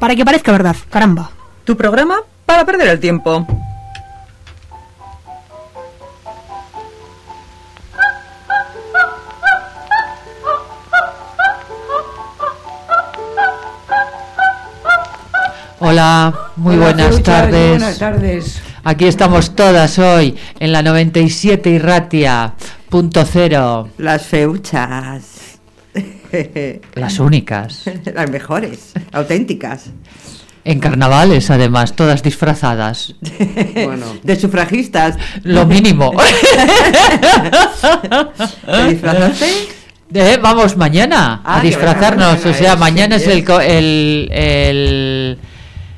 para que parezca verdad, caramba. Tu programa para perder el tiempo. Hola, muy Hola, buenas Feuchas, tardes. Buenas tardes. Aquí estamos todas hoy en la 97 Irratia, punto cero. Las feuchas. Las únicas. Las mejores, auténticas. En carnavales, además, todas disfrazadas. Bueno. De sufragistas. Lo mínimo. ¿Te disfrazaste? Eh, vamos mañana Ah, a que disfrazarnos. mañana O sea, es, mañana sí, es el, es. el, el-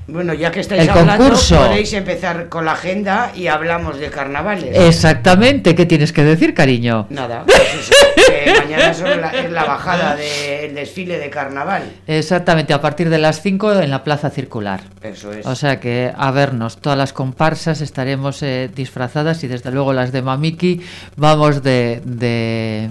Bueno, ya que estáis El hablando, concurso. podéis empezar con la agenda y hablamos de carnavales. Exactamente. ¿Qué tienes que decir, cariño? Nada, pues eso, que mañana la- es la bajada del desfile de carnaval. Exactamente, a partir de las 5 en la Plaza Circular. Eso es. O sea que a vernos, todas las comparsas estaremos eh, disfrazadas y desde luego las de Mamiki vamos de... de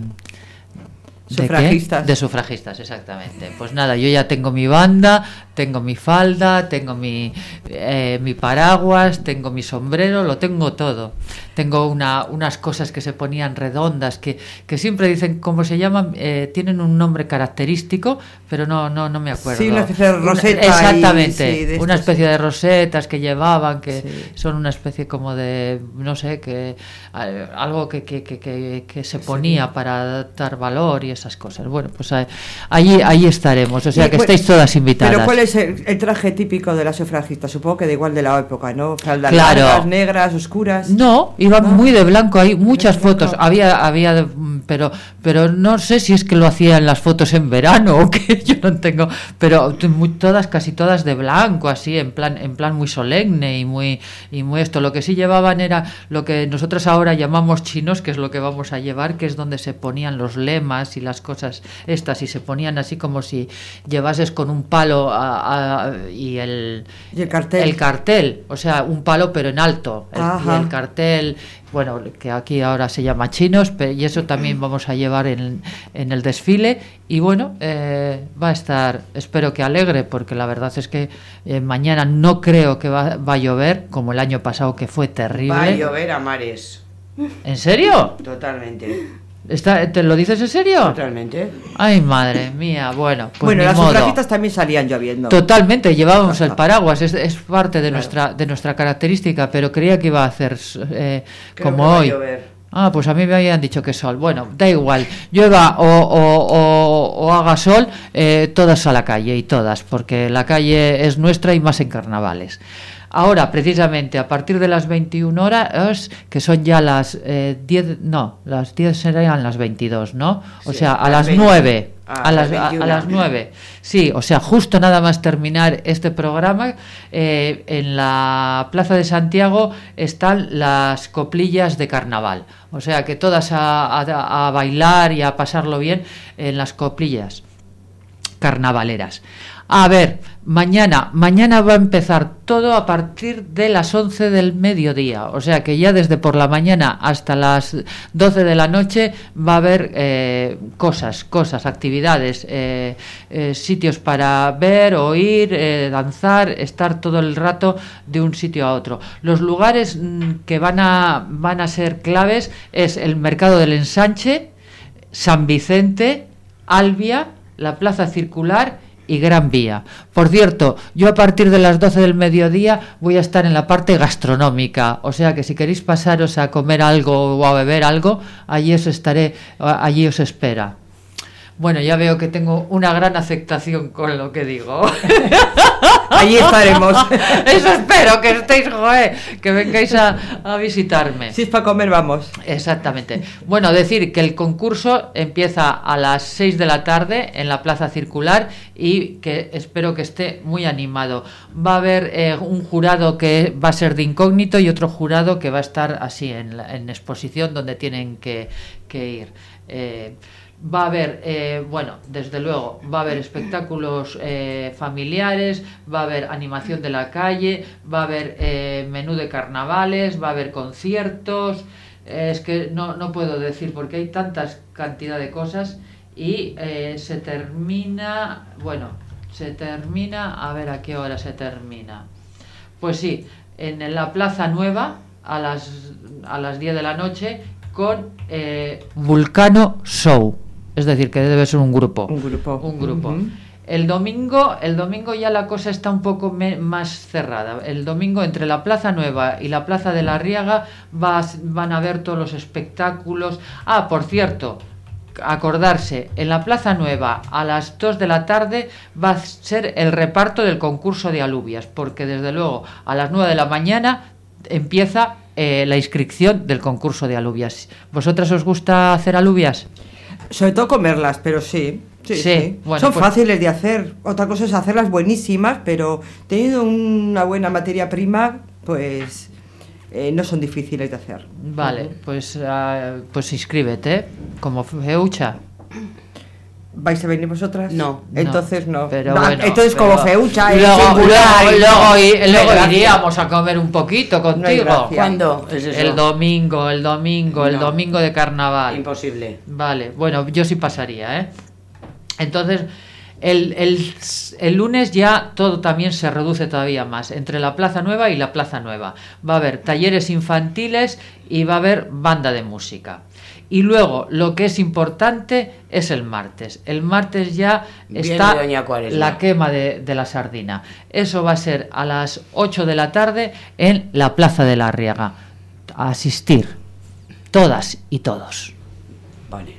¿de qué? Sufragistas. De sufragistas, exactamente. Pues nada, yo ya tengo mi banda, tengo mi falda, tengo mi, eh, mi paraguas, tengo mi sombrero, lo tengo todo. Tengo una, unas cosas que se ponían redondas, que, que siempre dicen cómo se llaman, eh, tienen un nombre característico, pero no, no, no me acuerdo. Sí, una especie de Una- roseta y- exactamente, sí, de una especie de rosetas que llevaban, que Sí. son una especie como de, no sé, que algo que, que, que, que, se ponía para dar valor y esas cosas. Bueno, pues ahí, ahí estaremos, o sea que cu- estáis todas invitadas. Pero ¿cuál es el, el traje típico de las sufragistas? Supongo que da igual de la época, ¿no? Faldas Claro. largas, negras, oscuras. No, iban No. muy de blanco, hay muchas De blanco. fotos, había, había, pero, pero no sé si es que lo hacían las fotos en verano o que yo no tengo, pero muy- todas, casi todas de blanco, así, en plan, en plan muy solemne y muy, y muy esto. Lo que sí llevaban era lo que nosotros ahora llamamos chinos, que es lo que vamos a llevar, que es donde se ponían los lemas y las cosas estas, y se ponían así como si llevases con un palo a- a- y el, Y el cartel. el cartel, o sea, un palo pero en alto. El, y el cartel, bueno, que aquí ahora se llama chinos, pe- y eso también vamos a llevar en, en el desfile. Y bueno, eh, va a estar, espero que alegre, porque la verdad es que eh, mañana no creo que va, va a llover, como el año pasado que fue terrible. Va a llover a mares. ¿En serio? Totalmente. ¿Está, ¿Te lo dices en serio? Totalmente. Ay, madre mía, bueno, pues bueno, las modo. sufragistas también salían lloviendo. Totalmente, llevábamos el paraguas, es, es parte de Claro. nuestra de nuestra característica, pero creía que iba a hacer eh, como a hoy. llover. Ah, pues a mí me habían dicho que sol. Bueno, da igual, llueva o, o, o- o haga sol, eh, todas a la calle y todas, porque la calle es nuestra y más en carnavales. Ahora, precisamente, a partir de las 21 horas, que son ya las eh, 10, no, las 10 serían las 22, ¿no? O Sí, sea, a las las 20. 9. Ah, a, las, a- a 21. las 9. Sí, o sea, justo nada más terminar este programa, eh, en la Plaza de Santiago están las coplillas de carnaval. O sea, que todas a, a- a bailar y a pasarlo bien en las coplillas carnavaleras. A ver, mañana, mañana va a empezar todo a partir de las 11 del mediodía, o sea que ya desde por la mañana hasta las 12 de la noche va a haber eh, cosas, cosas, actividades, eh, eh, sitios para ver, oír, danzar, estar todo el rato de un sitio a otro. Los lugares mm, que van a, van a ser claves es el Mercado del Ensanche, San Vicente, Albia, la Plaza Circular y Gran Vía. Por cierto, yo a partir de las 12 del mediodía voy a estar en la parte gastronómica, o sea que si queréis pasaros a comer algo o a beber algo, allí os estaré, allí os espera. Bueno, ya veo que tengo una gran aceptación con lo que digo. Allí estaremos. Eso espero, que estéis, joder, que vengáis a, a visitarme. Si es para comer, vamos. Exactamente. Bueno, decir que el concurso empieza a las 6 de la tarde en la Plaza Circular y que espero que esté muy animado. Va a haber eh, un jurado que va a ser de incógnito y otro jurado que va a estar así en, la- en exposición donde tienen que, que ir. Eh, Va a haber, eh, bueno, desde luego, va a haber espectáculos eh, familiares, va a haber animación de la calle, va a haber eh, menú de carnavales, va a haber conciertos. Es que no, no puedo decir porque hay tantas cantidad de cosas y se termina, bueno, se termina, a ver a qué hora se termina. Pues sí, en la Plaza Nueva a las, a las 10 de la noche con Vulcano Show. Es decir, que debe ser un grupo. Un grupo. Un grupo. El domingo, el domingo ya la cosa está un poco me- más cerrada. El domingo entre la Plaza Nueva y la Plaza de la Riaga vas- van a ver todos los espectáculos. Ah, por cierto, acordarse, en la Plaza Nueva a las 2 de la tarde va a ser el reparto del concurso de alubias, porque desde luego a las 9 de la mañana empieza eh, la inscripción del concurso de alubias. ¿Vosotras os gusta hacer alubias? Sobre todo comerlas, pero sí. Sí, Sí, sí. bueno, Son pues- fáciles de hacer. Otra cosa es hacerlas buenísimas, pero teniendo una buena materia prima, pues eh, no son difíciles de hacer. Vale, pues, ah, pues inscríbete como feucha. ¿Vais a venir vosotras? No. Entonces no. Pero Va, bueno, entonces pero como feucha, luego, singular, luego, y luego no. i- No hay luego iríamos a comer un poquito No contigo. gracia. ¿Cuándo es el domingo, el domingo, el No. domingo de carnaval. Imposible. Vale, bueno, yo sí pasaría, ¿eh? Entonces, el, el- el lunes ya todo también se reduce todavía más, entre la Plaza Nueva y la Plaza Nueva. Va a haber talleres infantiles y va a haber banda de música. Y luego, lo que es importante es el martes. El martes ya está la quema de, de la sardina. Eso va a ser a las 8 de la tarde en la Plaza de la Riega. A asistir. Todas y todos. Vale.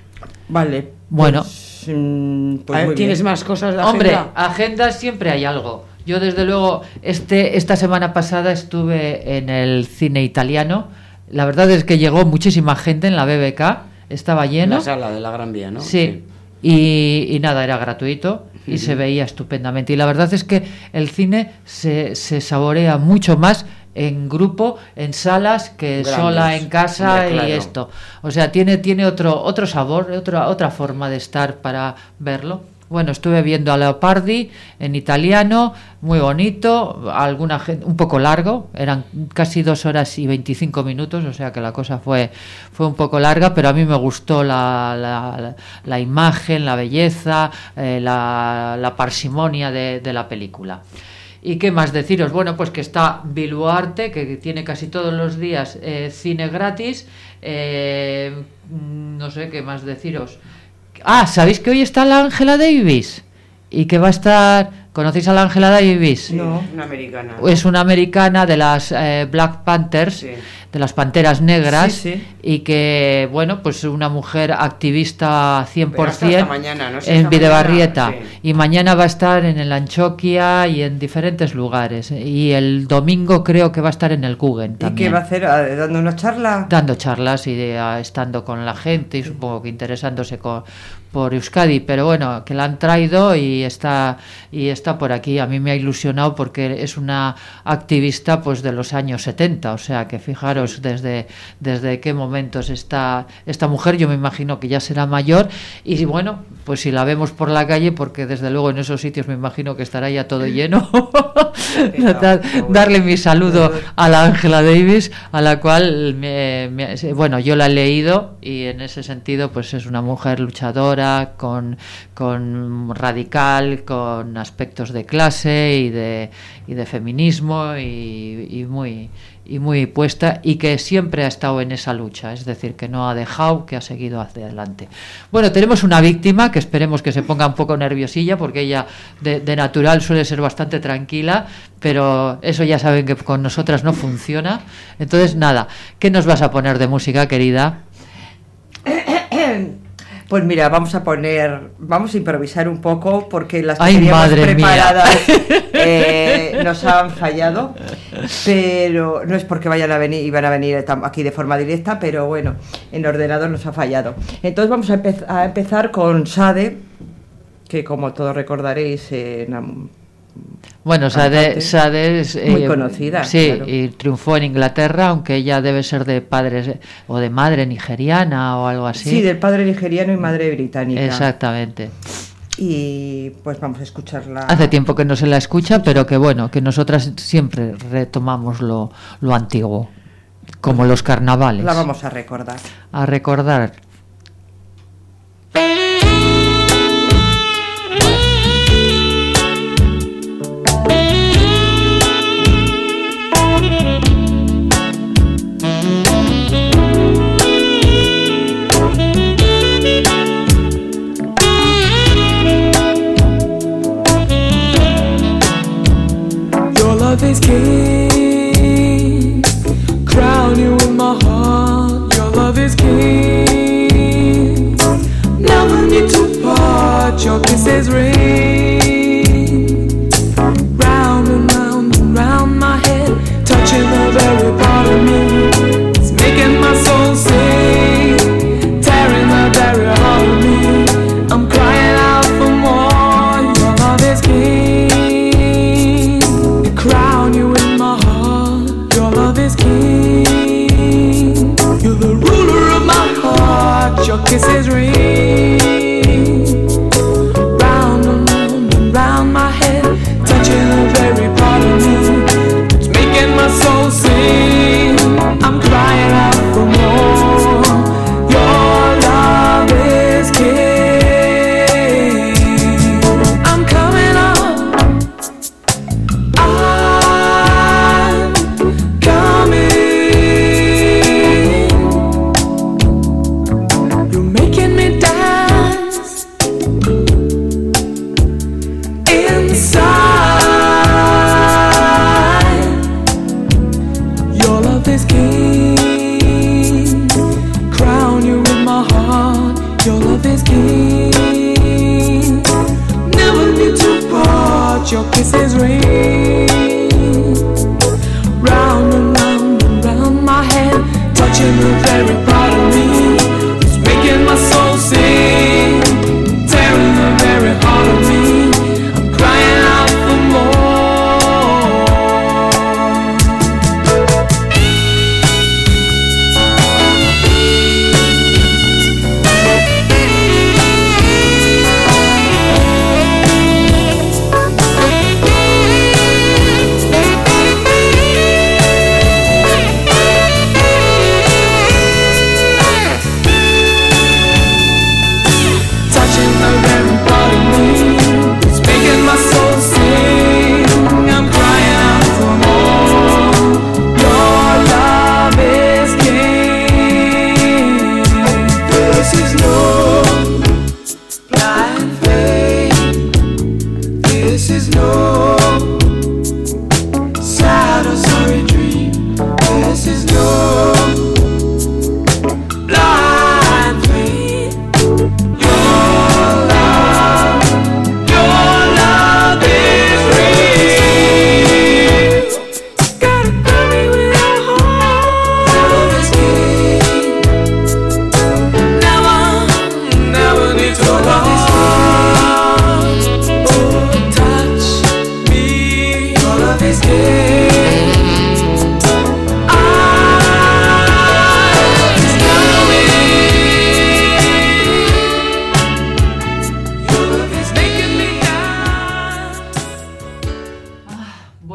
Vale. Bueno. pues, mm, pues A ver, muy ¿Tienes bien. más cosas de Hombre, agenda? agenda siempre hay algo. Yo desde luego este esta semana pasada estuve en el cine italiano. La verdad es que llegó muchísima gente en la BBK, estaba En lleno. la sala de la Gran Vía, ¿no? Sí. Y, y nada, era gratuito y se veía estupendamente. Y la verdad es que el cine se, se saborea mucho más en grupo, en salas, que Grandes. sola en casa claro. y esto. O sea, tiene, tiene otro, otro sabor, otra, otra forma de estar para verlo. Bueno, estuve viendo a Leopardi en italiano, muy bonito, alguna gente, un poco largo, eran casi dos horas y 25 minutos, o sea que la cosa fue, fue un poco larga, pero a mí me gustó la, la, la imagen, la belleza, eh, la, parsimonia de, de la película. ¿Y qué más deciros? Bueno, pues que está Biluarte, que tiene casi todos los días eh, cine gratis. eh, mm, no sé qué más deciros. Ah, ¿sabéis que hoy está la Ángela Davis? Y que va a estar... ¿Conocéis a la Ángela Davis? No. Una americana. Es una americana de las eh, Black Panthers, Sí. De las Panteras Negras, Sí, sí. y que, bueno, pues una mujer activista 100% Pero hasta esta mañana, en Videbarrieta. mañana, sí. Y mañana va a estar en el Anchoquia y en diferentes lugares. Y el domingo creo que va a estar en el Guggen ¿Y también. qué va a hacer? ¿Dando una charla? Dando charlas y de- ah, estando con la gente y supongo que interesándose por Euskadi, pero bueno, que la han traído y está y está por aquí. A mí me ha ilusionado porque es una activista pues de los años 70, o sea que fijaros desde, desde qué momentos está esta mujer, yo me imagino que ya será mayor y bueno, pues si la vemos por la calle, porque desde luego en esos sitios me imagino que estará ya todo lleno, dar- darle mi saludo a la Ángela Davis, a la cual, me- me- bueno, yo la he leído y en ese sentido pues es una mujer luchadora, con, con radical, con aspectos de clase y de, y de feminismo y, y muy y muy puesta y que siempre ha estado en esa lucha, es decir, que no ha dejado, que ha seguido hacia adelante. Bueno, tenemos una víctima que esperemos que se ponga un poco nerviosilla porque ella de, de natural suele ser bastante tranquila, pero eso ya saben que con nosotras no funciona. Entonces, nada, ¿qué nos vas a poner de música, querida? Pues mira, vamos a poner, vamos a improvisar un poco porque las Ay, teníamos madre mía. preparadas eh, nos han fallado, pero no es porque vayan a venir, iban a venir aquí de forma directa, pero bueno, en ordenador nos ha fallado. Entonces vamos a, a empezar con Sade, que como todos recordaréis, eh, enam- Bueno, Sade. Sade es, Muy conocida, Sí, claro. y triunfó en Inglaterra, aunque ella debe ser de padres eh, o de madre nigeriana o algo así. sí, del padre nigeriano y madre británica. Exactamente. Y pues vamos a escucharla. Hace tiempo que no se la escucha, pero que bueno, que nosotras siempre retomamos lo, lo antiguo, como los carnavales. La vamos a recordar. A recordar. Your kisses ring.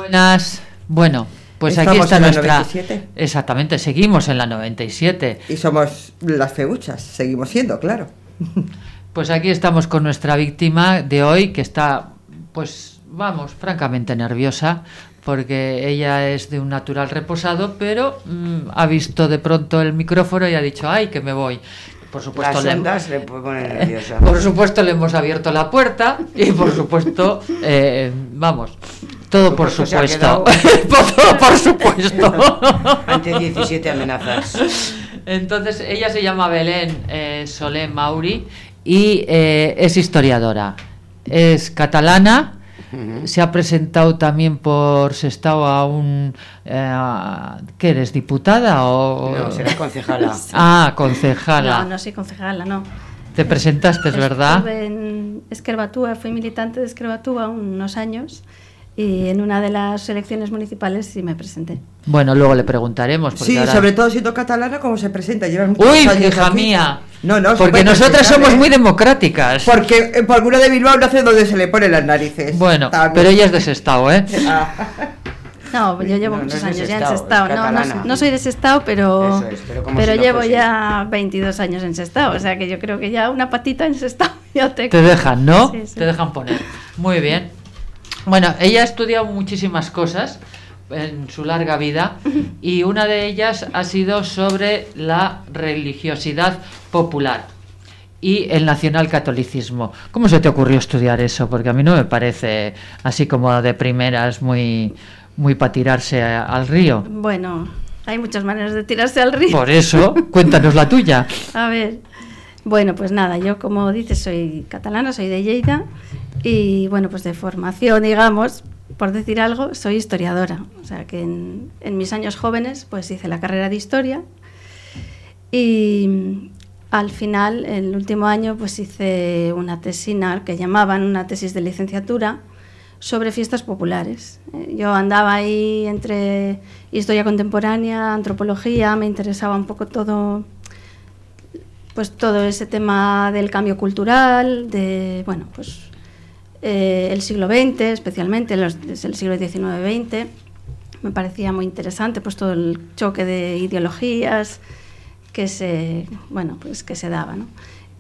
Buenas. Bueno, pues aquí Estamos está en la nuestra. 97. Exactamente, seguimos en la 97. Y somos las feuchas, seguimos siendo, claro. Pues aquí estamos con nuestra víctima de hoy, que está, pues, vamos, francamente nerviosa, porque ella es de un natural reposado, pero mm, ha visto de pronto el micrófono y ha dicho, ay, que me voy. Por supuesto, le- ondas le ponen nerviosa. por supuesto le hemos abierto la puerta y por supuesto, eh, vamos, todo por Supuesto, todo por supuesto. Ante 17 amenazas. Entonces, ella se llama Belén eh, Solé Mauri y eh, es historiadora. Es catalana. Se ha presentado también por Sestao a un... Eh, ¿Qué eres? ¿Diputada o...? No, será concejala. Ah, concejala. No, no soy concejala, no. Te presentaste, es verdad. Estuve en Esquerbatúa, fui militante de Esquerbatúa unos años y en una de las elecciones municipales sí me presenté. Bueno, luego le preguntaremos. porque Sí, ahora- sobre todo siendo catalana, ¿cómo se presenta? Llevan muchos Uy, hija aquí. mía. No, no, Porque nosotras somos ¿eh? muy democráticas. Porque eh, por alguna de Bilbao no hace donde se le ponen las narices. Bueno, También. pero ella es de Sestao, ¿eh? Ah, No, yo llevo No, no muchos de años ya en Sestao, es Sestao. No, no, no soy de Sestao, pero, Eso es, pero como si no llevo ya 22 años en Sestao. O sea que yo creo que ya una patita en Sestao ya te... Te dejan, ¿no? Sí, sí. Te dejan poner. Muy bien. Bueno, ella ha estudiado muchísimas cosas en su larga vida y una de ellas ha sido sobre la religiosidad popular y el nacionalcatolicismo. ¿Cómo se te ocurrió estudiar eso? Porque a mí no me parece así como de primeras muy muy para tirarse a- al río. Bueno, hay muchas maneras de tirarse al río. Por eso, cuéntanos la tuya. A ver, bueno, pues nada, yo como dices soy catalana, soy de Lleida y bueno, pues de formación, digamos, por decir algo, soy historiadora. O sea que en, mis años jóvenes pues hice la carrera de historia y al final, el último año, pues hice una tesina que llamaban una tesis de licenciatura sobre fiestas populares. Eh, Yo andaba ahí entre historia contemporánea, antropología, me interesaba un poco todo pues todo ese tema del cambio cultural, de bueno, pues eh, el siglo XX, especialmente los, desde el siglo XIX-XX, me parecía muy interesante, pues todo el choque de ideologías que se, bueno, pues que se daba, ¿no?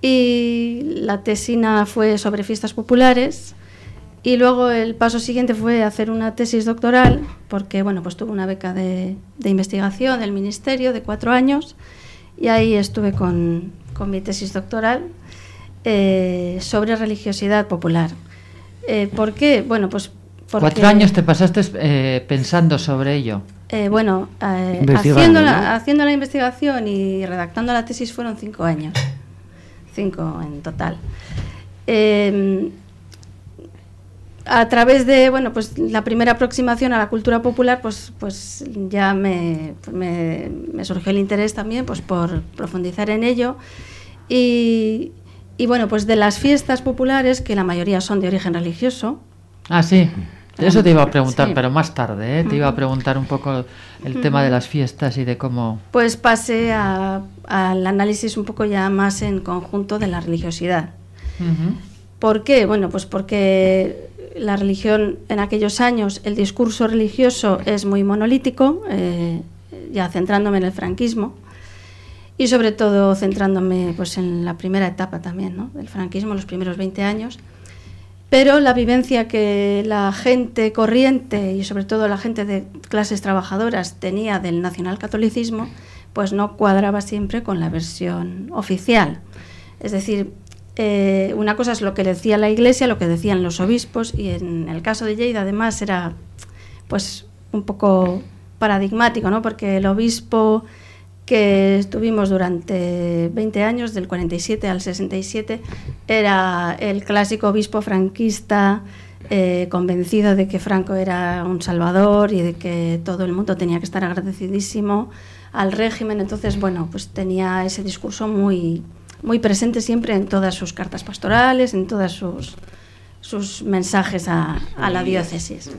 Y la tesina fue sobre fiestas populares y luego el paso siguiente fue hacer una tesis doctoral, porque bueno, pues tuve una beca de, de investigación del ministerio de cuatro años y ahí estuve con, con mi tesis doctoral eh, sobre religiosidad popular. Eh, ¿Por qué? Bueno, pues porque, Cuatro años te pasaste eh, pensando sobre ello. eh, bueno, eh, haciendo, la, ¿no? haciendo la investigación y redactando la tesis fueron cinco años, cinco en total. Eh, a través de bueno pues la primera aproximación a la cultura popular pues pues ya me, me, me surgió el interés también pues por profundizar en ello y, y bueno pues de las fiestas populares que la mayoría son de origen religioso Ah, sí. Eso te iba a preguntar, Sí. pero más tarde, ¿eh? Te iba a preguntar un poco el tema de las fiestas y de cómo... pues pasé a- al análisis un poco ya más en conjunto de la religiosidad ¿Por qué? Bueno, pues porque la religión en aquellos años, el discurso religioso es muy monolítico, eh, ya centrándome en el franquismo y sobre todo centrándome pues en la primera etapa también ¿no? del franquismo, los primeros 20 años. Pero la vivencia que la gente corriente y sobre todo la gente de clases trabajadoras tenía del nacionalcatolicismo, pues no cuadraba siempre con la versión oficial. Es decir, eh, una cosa es lo que decía la Iglesia, lo que decían los obispos, y en el caso de Lleida además era pues un poco paradigmático, ¿no? porque el obispo que estuvimos durante 20 años, del 47 al 67, era el clásico obispo franquista, eh, convencido de que Franco era un salvador y de que todo el mundo tenía que estar agradecidísimo al régimen. Entonces, bueno, pues tenía ese discurso muy, muy presente siempre en todas sus cartas pastorales, en todos sus, sus mensajes a, a la diócesis.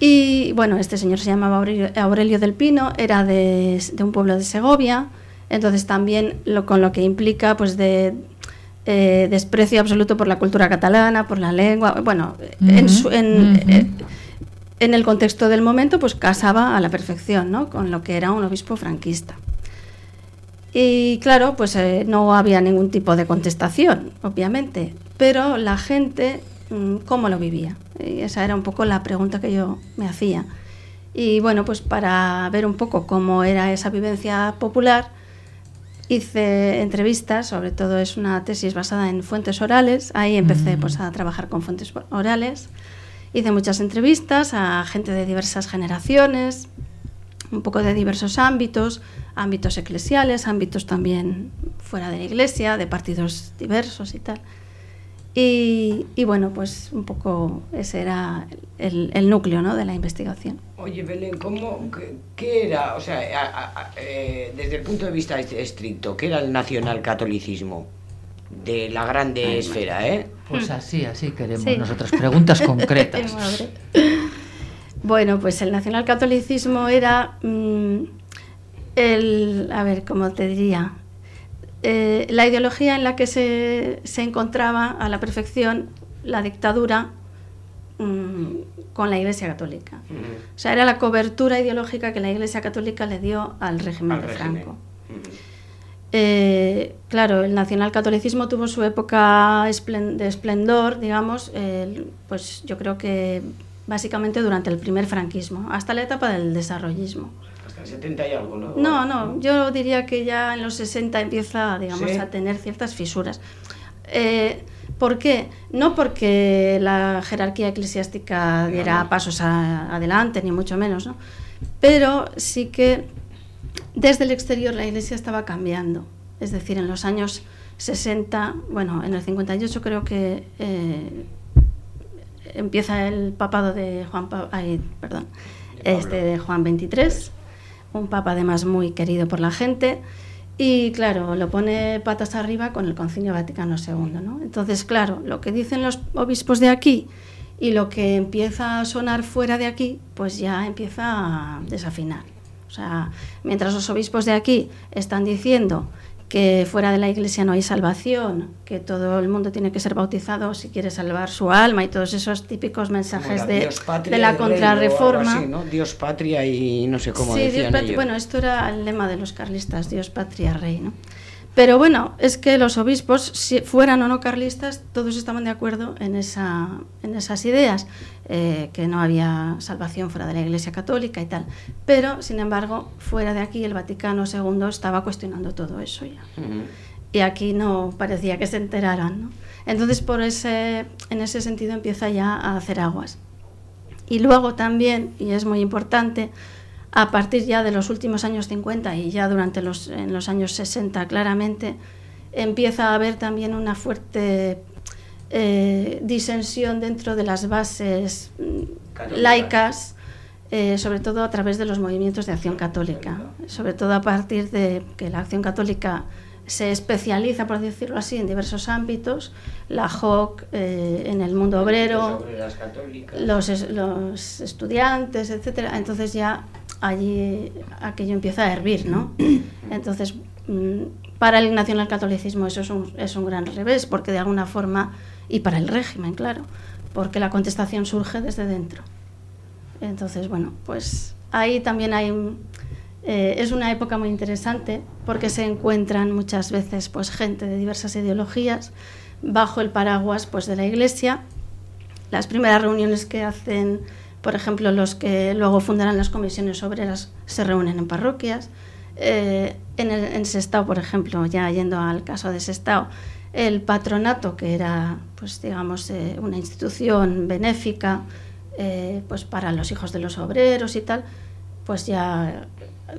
Y bueno, este señor se llamaba Aurelio, Aurelio del Pino, era de, de un pueblo de Segovia, entonces también lo, con lo que implica pues de eh, desprecio absoluto por la cultura catalana, por la lengua, bueno, en Ujú, su- en, ujú. eh, en el contexto del momento, pues casaba a la perfección, ¿no? Con lo que era un obispo franquista. Y claro, pues eh, no había ningún tipo de contestación, obviamente, pero la gente, ¿cómo lo vivía? Y esa era un poco la pregunta que yo me hacía. Y bueno, pues para ver un poco cómo era esa vivencia popular, hice entrevistas, sobre todo es una tesis basada en fuentes orales, ahí empecé Mm. pues a trabajar con fuentes orales. Hice muchas entrevistas a gente de diversas generaciones, un poco de diversos ámbitos, ámbitos eclesiales, ámbitos también fuera de la iglesia, de partidos diversos y tal. Y, y bueno, pues un poco ese era el, el núcleo ¿no? de la investigación. Oye, Belén, ¿cómo, qué, qué era, o sea, a- a- a- eh, desde el punto de vista est- estricto, qué era el nacionalcatolicismo? De la grande esfera, ¿eh? Pues así, así queremos Sí. nosotras. Preguntas concretas. Bueno, pues el nacionalcatolicismo era mm, el, a ver, ¿cómo te diría? Eh, la ideología en la que se, se encontraba a la perfección la dictadura mm, con la Iglesia Católica. O sea, era la cobertura ideológica que la Iglesia Católica le dio al régimen Al de régimen. Franco. Eh, claro, el nacionalcatolicismo tuvo su época de esplendor, digamos, pues yo creo que básicamente durante el primer franquismo, hasta la etapa del desarrollismo. Hasta el 70 y algo, ¿no? No, no, yo diría que ya en los 60 empieza, digamos, Sí. a tener ciertas fisuras. Eh, ¿Por qué? No porque la jerarquía eclesiástica diera pasos a- adelante, ni mucho menos, ¿no? Pero sí que desde el exterior la iglesia estaba cambiando. Es decir, en los años 60, bueno, en el 58 creo que eh, empieza el papado de Juan, Pa- ay, perdón, este de Juan 23, un papa además muy querido por la gente. Y claro, lo pone patas arriba con el Concilio Vaticano II. ¿no? Entonces, claro, lo que dicen los obispos de aquí y lo que empieza a sonar fuera de aquí, pues ya empieza a desafinar. O sea, mientras los obispos de aquí están diciendo que fuera de la iglesia no hay salvación, que todo el mundo tiene que ser bautizado si quiere salvar su alma y todos esos típicos mensajes de, Dios, patria de la contrarreforma. así, ¿no? Dios, patria y no sé cómo Sí, Dios, decían patria- ellos. bueno, esto era el lema de los carlistas, Dios, patria, rey, ¿no? Pero bueno, es que los obispos, si fueran o no carlistas, todos estaban de acuerdo en, esa, en esas ideas, eh, que no había salvación fuera de la Iglesia Católica y tal. Pero, sin embargo, fuera de aquí el Vaticano II estaba cuestionando todo eso ya. Y aquí no parecía que se enteraran, ¿no? Entonces, por ese, en ese sentido empieza ya a hacer aguas. Y luego también, y es muy importante, a partir ya de los últimos años 50 y ya durante los, en los años 60 claramente, empieza a haber también una fuerte eh, disensión dentro de las bases laicas, eh, sobre todo a través de los movimientos de acción católica, sobre todo a partir de que la acción católica se especializa, por decirlo así, en diversos ámbitos, la JOC eh, en el mundo obrero, los, los estudiantes, etcétera. Entonces ya allí aquello empieza a hervir, ¿no? Entonces, mm, para el nacionalcatolicismo eso es un, es un gran revés, porque de alguna forma, y para el régimen, claro, porque la contestación surge desde dentro. Entonces, bueno, pues ahí también hay... eh, es una época muy interesante porque se encuentran muchas veces pues gente de diversas ideologías bajo el paraguas pues de la iglesia las primeras reuniones que hacen, por ejemplo, los que luego fundarán las comisiones obreras, se reúnen en parroquias. Eh, en, el, en Sestao, por ejemplo, ya yendo al caso de Sestao, el patronato, que era, pues digamos, eh, una institución benéfica eh, pues para los hijos de los obreros y tal, pues ya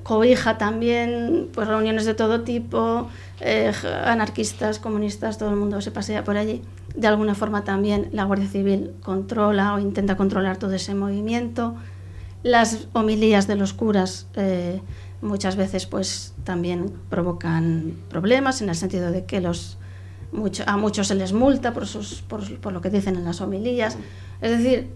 cobija también pues reuniones de todo tipo, eh, anarquistas, comunistas, todo el mundo se pasea por allí. De alguna forma también la Guardia Civil controla o intenta controlar todo ese movimiento. Las homilías de los curas eh, muchas veces pues también provocan problemas en el sentido de que los mucho- a muchos se les multa por, sus, por, por lo que dicen en las homilías. Es decir,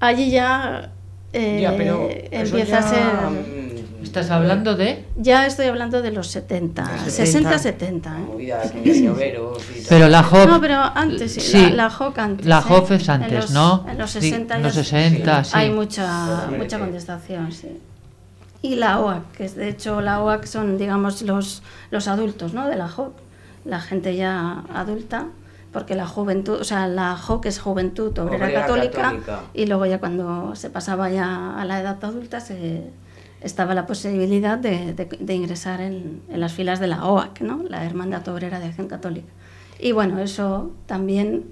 allí ya, eh, Ya, pero eso empieza a ser... ¿Estás hablando de...? Ya estoy hablando de los 70, 60, 70. ¿eh? Movida aquí de lloveros y tal. Pero la JOP... No, pero antes, sí, Sí. la, la JOC antes. La ¿eh? JOF es En antes, los- ¿no? En los Sí, 60 en ya los 60, sí. hay mucha, mucha contestación, sí. Y la OAC, que es de hecho la OAC son, digamos, los, los adultos, ¿no? De la JOC, la gente ya adulta, porque la juventud, o sea, la JOC es Juventud Obrera, Obrera Católica, Católica. y luego ya cuando se pasaba ya a la edad adulta se estaba la posibilidad de, de- de ingresar en, en las filas de la OAC, ¿no? La Hermandad Obrera de Acción Católica. Y bueno, eso también,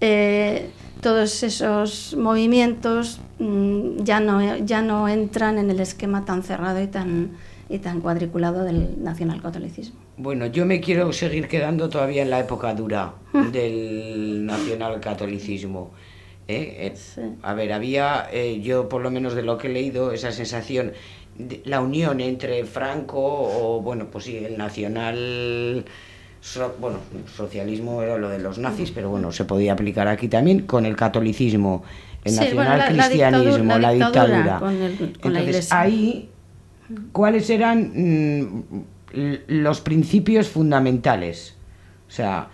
eh, todos esos movimientos mm, ya, no, ya no entran en el esquema tan cerrado y tan, y tan cuadriculado del nacionalcatolicismo. Bueno, yo me quiero seguir quedando todavía en la época dura del nacionalcatolicismo. ¿eh? Eh, Sí. A ver, había, eh, yo por lo menos de lo que he leído, esa sensación, de la unión entre Franco o, bueno, pues sí, el nacional, so- bueno, socialismo era lo de los nazis, pero bueno, se podía aplicar aquí también, con el catolicismo, el Sí, bueno, la- la nacionalcristianismo, dictadura- la dictadura con el- con Entonces, ahí, ¿cuáles eran mm, los principios fundamentales? O sea,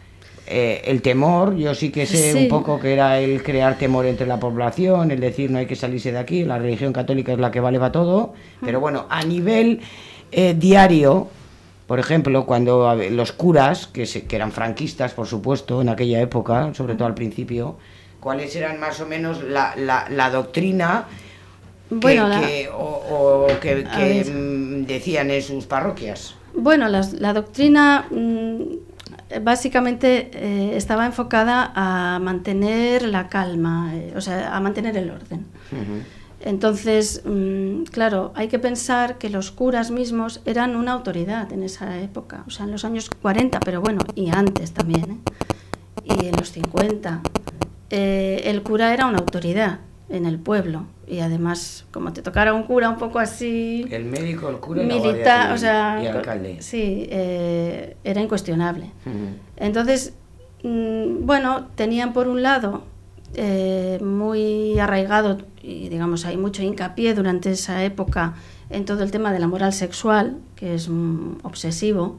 eh, el temor, yo sí que sé Sí. un poco que era el crear temor entre la población, el decir no hay que salirse de aquí, la religión católica es la que vale para todo, pero bueno, a nivel eh, diario, por ejemplo, cuando ver, los curas, que, se- que eran franquistas, por supuesto, en aquella época, sobre todo al principio, ¿cuáles eran más o menos la, la- la doctrina que, Bueno, la- que- o, o que, mm, decían en sus parroquias? Bueno, las- la, doctrina mm, básicamente eh, estaba enfocada a mantener la calma, eh, o sea, a mantener el orden. Entonces, mm, claro, hay que pensar que los curas mismos eran una autoridad en esa época, o sea, en los años 40, pero bueno, y antes también, ¿eh? y en los 50. Eh, el cura era una autoridad en el pueblo, y además, como te tocara un cura un poco así El médico, el cura militar, o sea, y alcalde. sí, eh, era incuestionable. Entonces, mm, bueno, tenían por un lado eh, muy arraigado, y digamos, hay mucho hincapié durante esa época en todo el tema de la moral sexual, que es mm, obsesivo,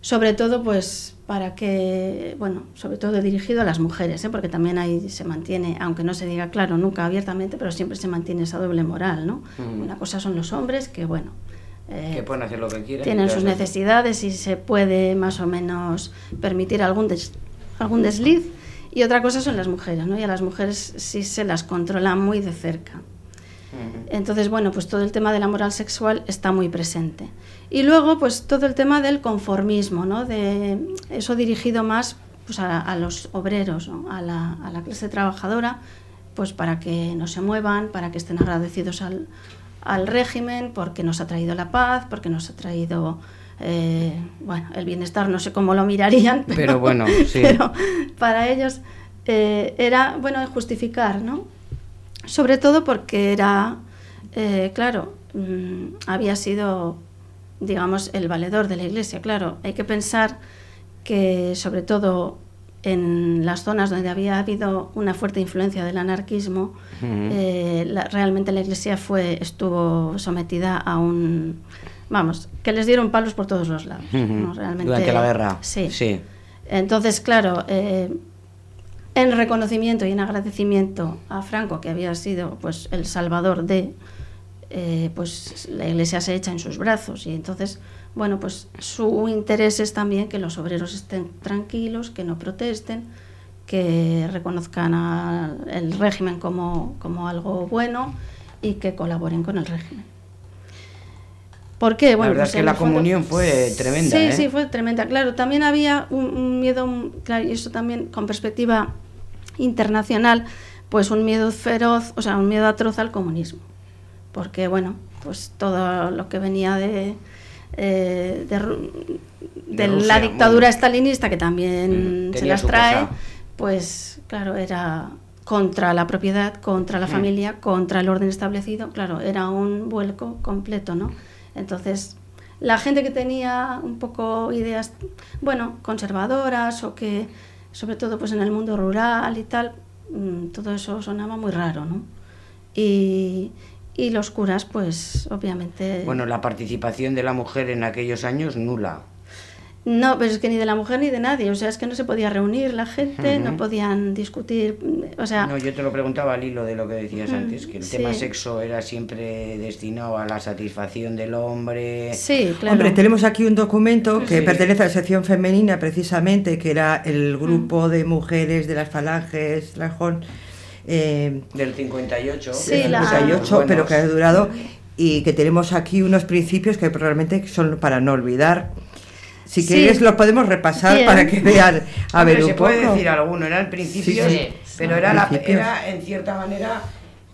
sobre todo pues para que, bueno, sobre todo dirigido a las mujeres, ¿eh? porque también ahí se mantiene, aunque no se diga claro nunca abiertamente, pero siempre se mantiene esa doble moral, ¿no? Una cosa son los hombres que, bueno, eh, Que pueden hacer lo que quieran. tienen sus necesidades y se puede más o menos permitir algún, des- algún desliz. Y otra cosa son las mujeres, ¿no? Y a las mujeres sí se las controla muy de cerca. Entonces, bueno, pues todo el tema de la moral sexual está muy presente. Y luego, pues todo el tema del conformismo, ¿no? De eso dirigido más pues, a, a los obreros, ¿no? a, la, a la clase trabajadora, pues para que no se muevan, para que estén agradecidos al, al régimen, porque nos ha traído la paz, porque nos ha traído, eh, bueno, el bienestar, no sé cómo lo mirarían, pero, Pero bueno, sí. pero para ellos eh, era, bueno, justificar, ¿no? Sobre todo porque era, eh, claro, mm, había sido, digamos, el valedor de la iglesia. Claro, hay que pensar que, sobre todo en las zonas donde había habido una fuerte influencia del anarquismo, eh, la- realmente la iglesia fue, estuvo sometida a un, vamos, que les dieron palos por todos los lados. ¿no? Realmente, Durante la guerra. Sí. Sí. Entonces, claro, eh, en reconocimiento y en agradecimiento a Franco, que había sido pues el salvador de, eh, pues la iglesia se echa en sus brazos y entonces, bueno, pues su interés es también que los obreros estén tranquilos, que no protesten, que reconozcan al- régimen como, como algo bueno y que colaboren con el régimen. ¿Por qué? La verdad pues es que la fondo- comunión fue tremenda, Sí, ¿eh? sí, fue tremenda. Claro, también había un, un miedo, un- claro, y eso también con perspectiva internacional, pues un miedo feroz, o sea, un miedo atroz al comunismo. Porque, bueno, pues todo lo que venía de, eh, de, Ru- de Rusia, la dictadura estalinista, que también Mm, se las trae, cosa. pues claro, era contra la propiedad, contra la Mm. familia, contra el orden establecido, claro, era un vuelco completo, ¿no? Entonces, la gente que tenía un poco ideas, bueno, conservadoras o que, sobre todo pues en el mundo rural y tal, mm, todo eso sonaba muy raro, ¿no? Y, Y los curas, pues obviamente... Bueno, la participación de la mujer en aquellos años nula. No, pero es que ni de la mujer ni de nadie. O sea, es que no se podía reunir la gente, no podían discutir. O sea, No, yo te lo preguntaba al hilo de lo que decías antes, que el sí. tema sexo era siempre destinado a la satisfacción del hombre. sí, claro. Hombre, tenemos aquí un documento que Sí. pertenece a la sección femenina, precisamente, que era el grupo de mujeres de las falanges, Rajón, eh, Del 58. Sí, del la- 58, Buenos. pero que ha durado, y que tenemos aquí unos principios que realmente son para no olvidar. Si Sí. quieres, los podemos repasar Bien. para que vean. A Hombre, ver, un se puede decir alguno, era el principio, Sí, sí. pero era, la, era en cierta manera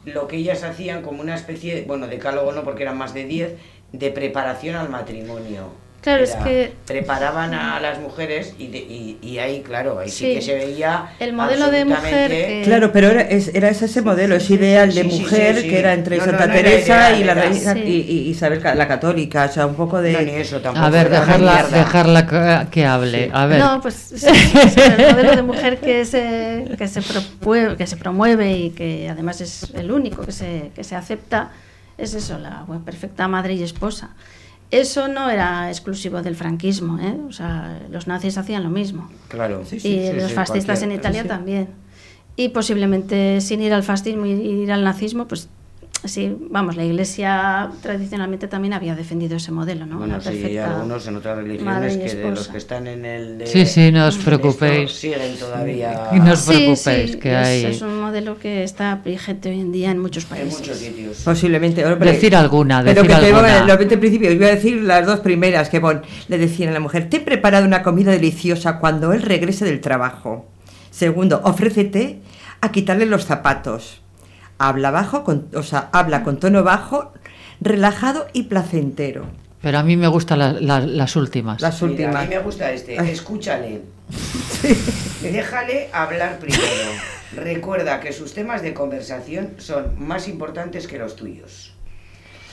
lo que ellas hacían como una especie, de- bueno, decálogo no porque eran más de 10, de preparación al matrimonio. Claro, es que- Preparaban a las mujeres y, de- y, y ahí, claro, ahí sí. Sí. que se veía El modelo de mujer que- Claro, pero era, es- era ese, ese modelo, ese ideal de Sí, mujer sí, sí. que era entre No, Santa no Teresa y la reina Sí. y, y Isabel la católica, o sea, un poco de... No, ni eso tampoco. A ver, dejarla, dejarla que- hable. A ver. No, pues sí, sí, sí, el modelo de mujer que se, que se, propue- que se promueve y que además es el único que se, que se acepta, es eso, la perfecta madre y esposa. Eso no era exclusivo del franquismo, ¿eh? o sea, los nazis hacían lo mismo. Claro. Sí, y sí, los sí, fascistas en Italia sí. también. Y posiblemente sin ir al fascismo y ir al nazismo, pues sí, vamos, la Iglesia tradicionalmente también había defendido ese modelo, ¿no? Bueno, sí, hay algunos en otras religiones que de los que están en el de Sí, sí, no os esto preocupéis. siguen todavía no os preocupéis, sí, que es, hay... es un modelo que está vigente hoy en día en muchos en países. muchos sitios. Posiblemente, hombre. Decir alguna, Pero decir que tengo alguna. los 20 principios, voy a decir las dos primeras que bon, le decían a la mujer, te he preparado una comida deliciosa cuando él regrese del trabajo. Segundo, ofrécete a quitarle los zapatos. Habla bajo, con, o sea, habla con tono bajo, relajado y placentero. Pero a mí me gustan la- la- las últimas. Las Mira, últimas. a mí me gusta este. Escúchale. Déjale hablar primero. Recuerda que sus temas de conversación son más importantes que los tuyos.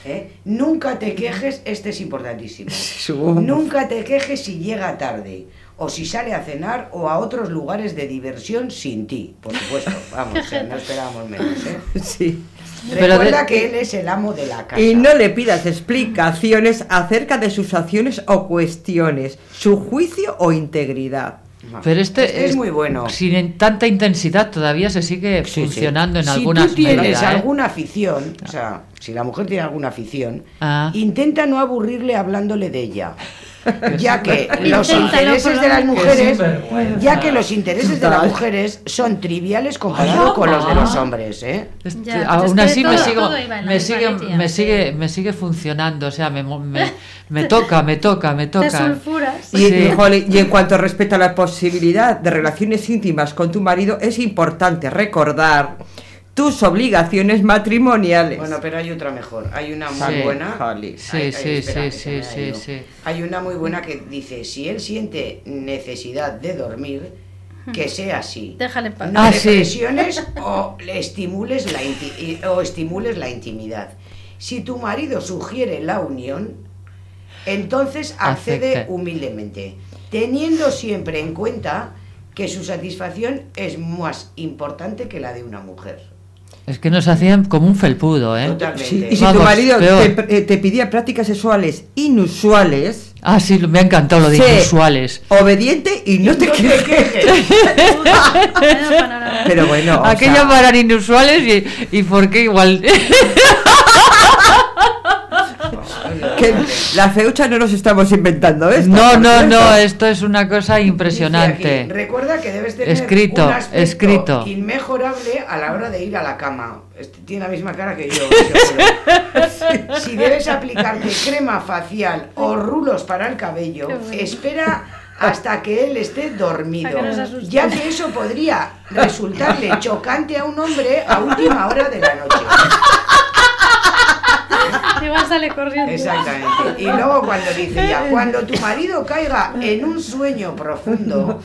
¿Eh? Nunca te quejes, este es importantísimo. Nunca te quejes si llega tarde, o si sale a cenar, o a otros lugares de diversión sin ti, por supuesto. Vamos, o sea, no esperábamos menos. ¿eh? Sí. Pero Recuerda de- que él es el amo de la casa. Y no le pidas explicaciones acerca de sus acciones o cuestiones, su juicio o integridad. Pero este, Este es muy bueno. Sin tanta intensidad todavía se sigue Sí, sí. funcionando en si algunas tú tienes medidas, ¿eh? alguna afición, o sea, si la mujer tiene alguna afición, Ah. intenta no aburrirle hablándole de ella. Ya que los intereses de las mujeres, ya que los intereses de las mujeres son triviales comparado con los de los hombres, ¿eh? Ya, aún así me sigo me sigue me sí. sigue me sigue funcionando o sea me, mo- me, me toca me toca me toca. Y, Sí. y, jole, y en cuanto respecto a la posibilidad de relaciones íntimas con tu marido, es importante recordar tus obligaciones matrimoniales. Bueno, pero hay otra mejor. Hay una muy Sí. buena. Jolly. Sí, Ay, ay, sí, espera, sí. Hay una muy buena que dice, si él siente necesidad de dormir, que sea así. Déjale en paz. No Ah, le sí. presiones o le estimules la inti- o estimules la intimidad. Si tu marido sugiere la unión, entonces accede Acepta. humildemente, teniendo siempre en cuenta que su satisfacción es más importante que la de una mujer. Es que nos hacían como un felpudo eh Totalmente. Sí, y si tu Vamos, marido peor. te, eh, te pedía prácticas sexuales inusuales, ah sí me ha encantado lo de inusuales obediente y no te No te quejes. quejes. Pero bueno, o aquellas sea, eran inusuales y, y por qué igual que las feuchas no nos estamos inventando esto. no no cierto. no esto es una cosa impresionante aquí, Recuerda que debes tener Escrito, un aspecto escrito. inmejorable a la hora de ir a la cama. Este tiene la misma cara que yo. si debes aplicarte crema facial o rulos para el cabello, espera hasta que él esté dormido, que ya que eso podría resultarle chocante a un hombre a última hora de la noche. Igual sale corriendo. Exactamente. Y luego cuando dice ya, cuando tu marido caiga en un sueño profundo,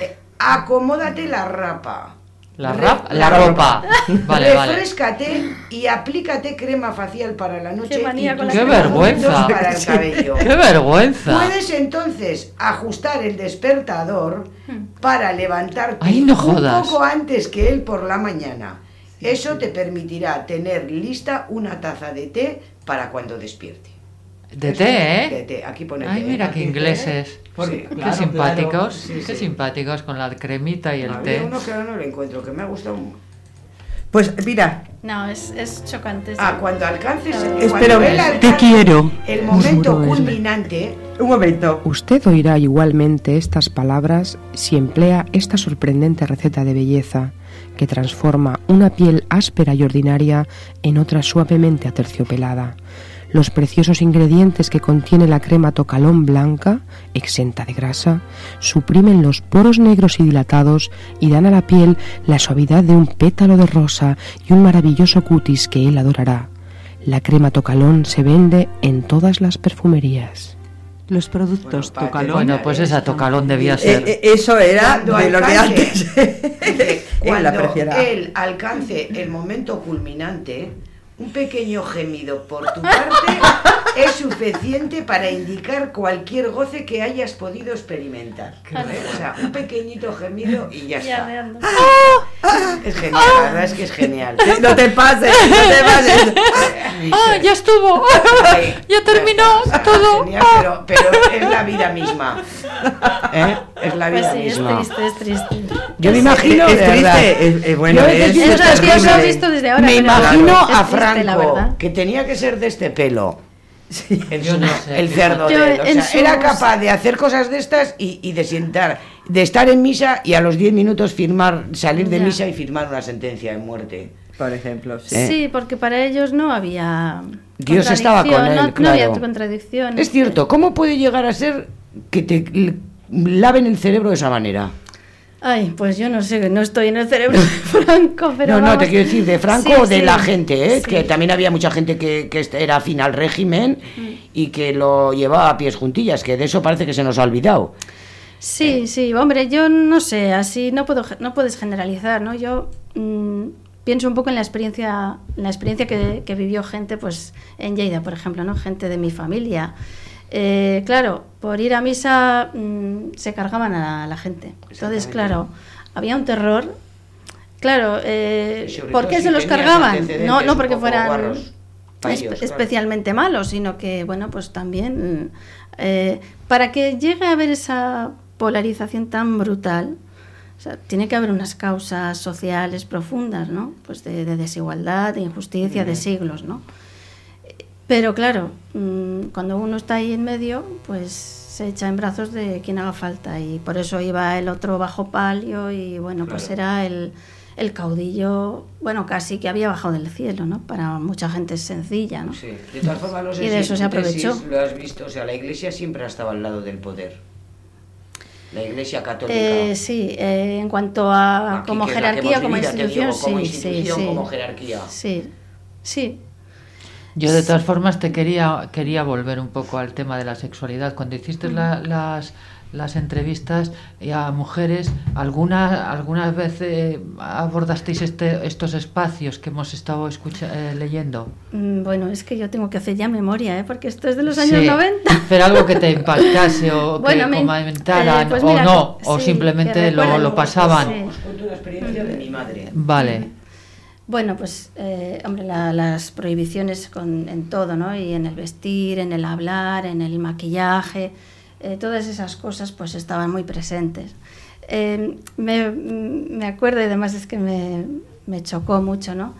eh, acomódate la rapa. la, Re- rap- la ropa vale Refrescate y aplícate crema facial para la noche Qué manía y con ¡Qué vergüenza! para el cabello. qué vergüenza Puedes entonces ajustar el despertador para levantarte Ay, no un jodas. poco antes que él por la mañana. Eso te permitirá tener lista una taza de té para cuando despierte. De té, De ¿eh? té, aquí pone Ay, té, mira aquí qué ingleses. Sí, qué claro, simpáticos, claro. Sí, qué sí. simpáticos con la cremita y el Había té. uno que ahora no lo encuentro, que me ha gustado. un- Pues mira, No, es, es chocante. Ah, cuando alcances. Espera, cuando él te quiero. El momento Murmuró él. culminante. un momento. Usted oirá igualmente estas palabras si emplea esta sorprendente receta de belleza que transforma una piel áspera y ordinaria en otra suavemente aterciopelada. Los preciosos ingredientes que contiene la crema tocalón blanca, exenta de grasa, suprimen los poros negros y dilatados y dan a la piel la suavidad de un pétalo de rosa y un maravilloso cutis que él adorará. La crema tocalón se vende en todas las perfumerías. Los productos Bueno, Tocalón. Bueno, pues esa tocalón debía Eh, ser. eh, eso era de lo de alcance- él Cuando la él alcance el momento culminante, un pequeño gemido por tu parte es suficiente para indicar cualquier goce que hayas podido experimentar. ¿Eh? O sea, un pequeñito gemido y ya Ya está. Es genial, la verdad es que es genial. No te pases, no te pases. ¡Ah, ya estuvo! Sí, ¡Ya terminó está todo! genial, pero, pero es la vida misma. ¿Eh? Es la Pues vida sí, es misma. triste, es triste. Yo me imagino, es triste, es- es bueno, es- Es cosas. visto desde ahora. Me imagino es a Franco, verdad. que tenía que ser de este pelo. El, Yo no sé, el fíjate. cerdo Yo de él. O en sea, era capaz de hacer cosas de estas y, y de sentar, de estar en misa y a los 10 minutos firmar, salir de Ya. misa y firmar una sentencia de muerte. Por ejemplo, sí. Eh. Sí, porque para ellos no había. Dios estaba con contradicción, él, no, no había claro. contradicción. Es cierto, ¿cómo puede llegar a ser que te laven el cerebro de esa manera? Ay, pues yo no sé, no estoy en el cerebro de Franco, pero. no, no, te quiero decir de Franco Sí, o de sí, la gente, ¿eh? sí. que también había mucha gente que, que era afín al régimen Mm. y que lo llevaba a pies juntillas, que de eso parece que se nos ha olvidado. Sí, sí, hombre, yo no sé, así no puedo, no puedes generalizar, ¿no? Yo mm, pienso un poco en la experiencia, en la experiencia que, que vivió gente, pues, en Lleida, por ejemplo, ¿no? Gente de mi familia. Eh, claro, por ir a misa mm, se cargaban a la gente. Entonces, claro, había un terror. Claro, eh, ¿por qué si se los cargaban? No, no porque fueran espe- claro. especialmente malos, sino que, bueno, pues también eh, para que llegue a haber esa polarización tan brutal, o sea, tiene que haber unas causas sociales profundas, ¿no? Pues de, de desigualdad, de injusticia, de siglos, ¿no? Pero claro, mm, cuando uno está ahí en medio, pues se echa en brazos de quien haga falta y por eso iba el otro bajo palio y bueno, pues era el, el caudillo, bueno, casi que había bajado del cielo, ¿no? Para mucha gente sencilla, ¿no? Sí, de todas formas, no sé Y de si eso se aprovechó. Lo has visto, o sea, la iglesia siempre ha estado al lado del poder. La iglesia católica. Eh, sí, eh, en cuanto a Aquí, como es jerarquía, como vivido, institución, digo, como sí, institución, sí, sí. como jerarquía. Sí, sí. Yo de todas formas te quería quería volver un poco al tema de la sexualidad. Cuando hiciste la- las las entrevistas eh, a mujeres, ¿alguna alguna vez eh, abordasteis este, estos espacios que hemos estado escucha- eh, leyendo? Mm, Bueno, es que yo tengo que hacer ya memoria, ¿eh? porque esto es de los años Sí, 90. Pero algo que te impactase o Bueno, que me- comentaran eh, pues o no, sí, o simplemente lo, lo pasaban. sí. Os cuento una experiencia de mi madre. Vale. Bueno, pues, eh, hombre, la- las prohibiciones en todo, ¿no? Y en el vestir, en el hablar, en el maquillaje, eh, todas esas cosas, pues estaban muy presentes. Eh, me, me acuerdo, y además es que me, me chocó mucho, ¿no?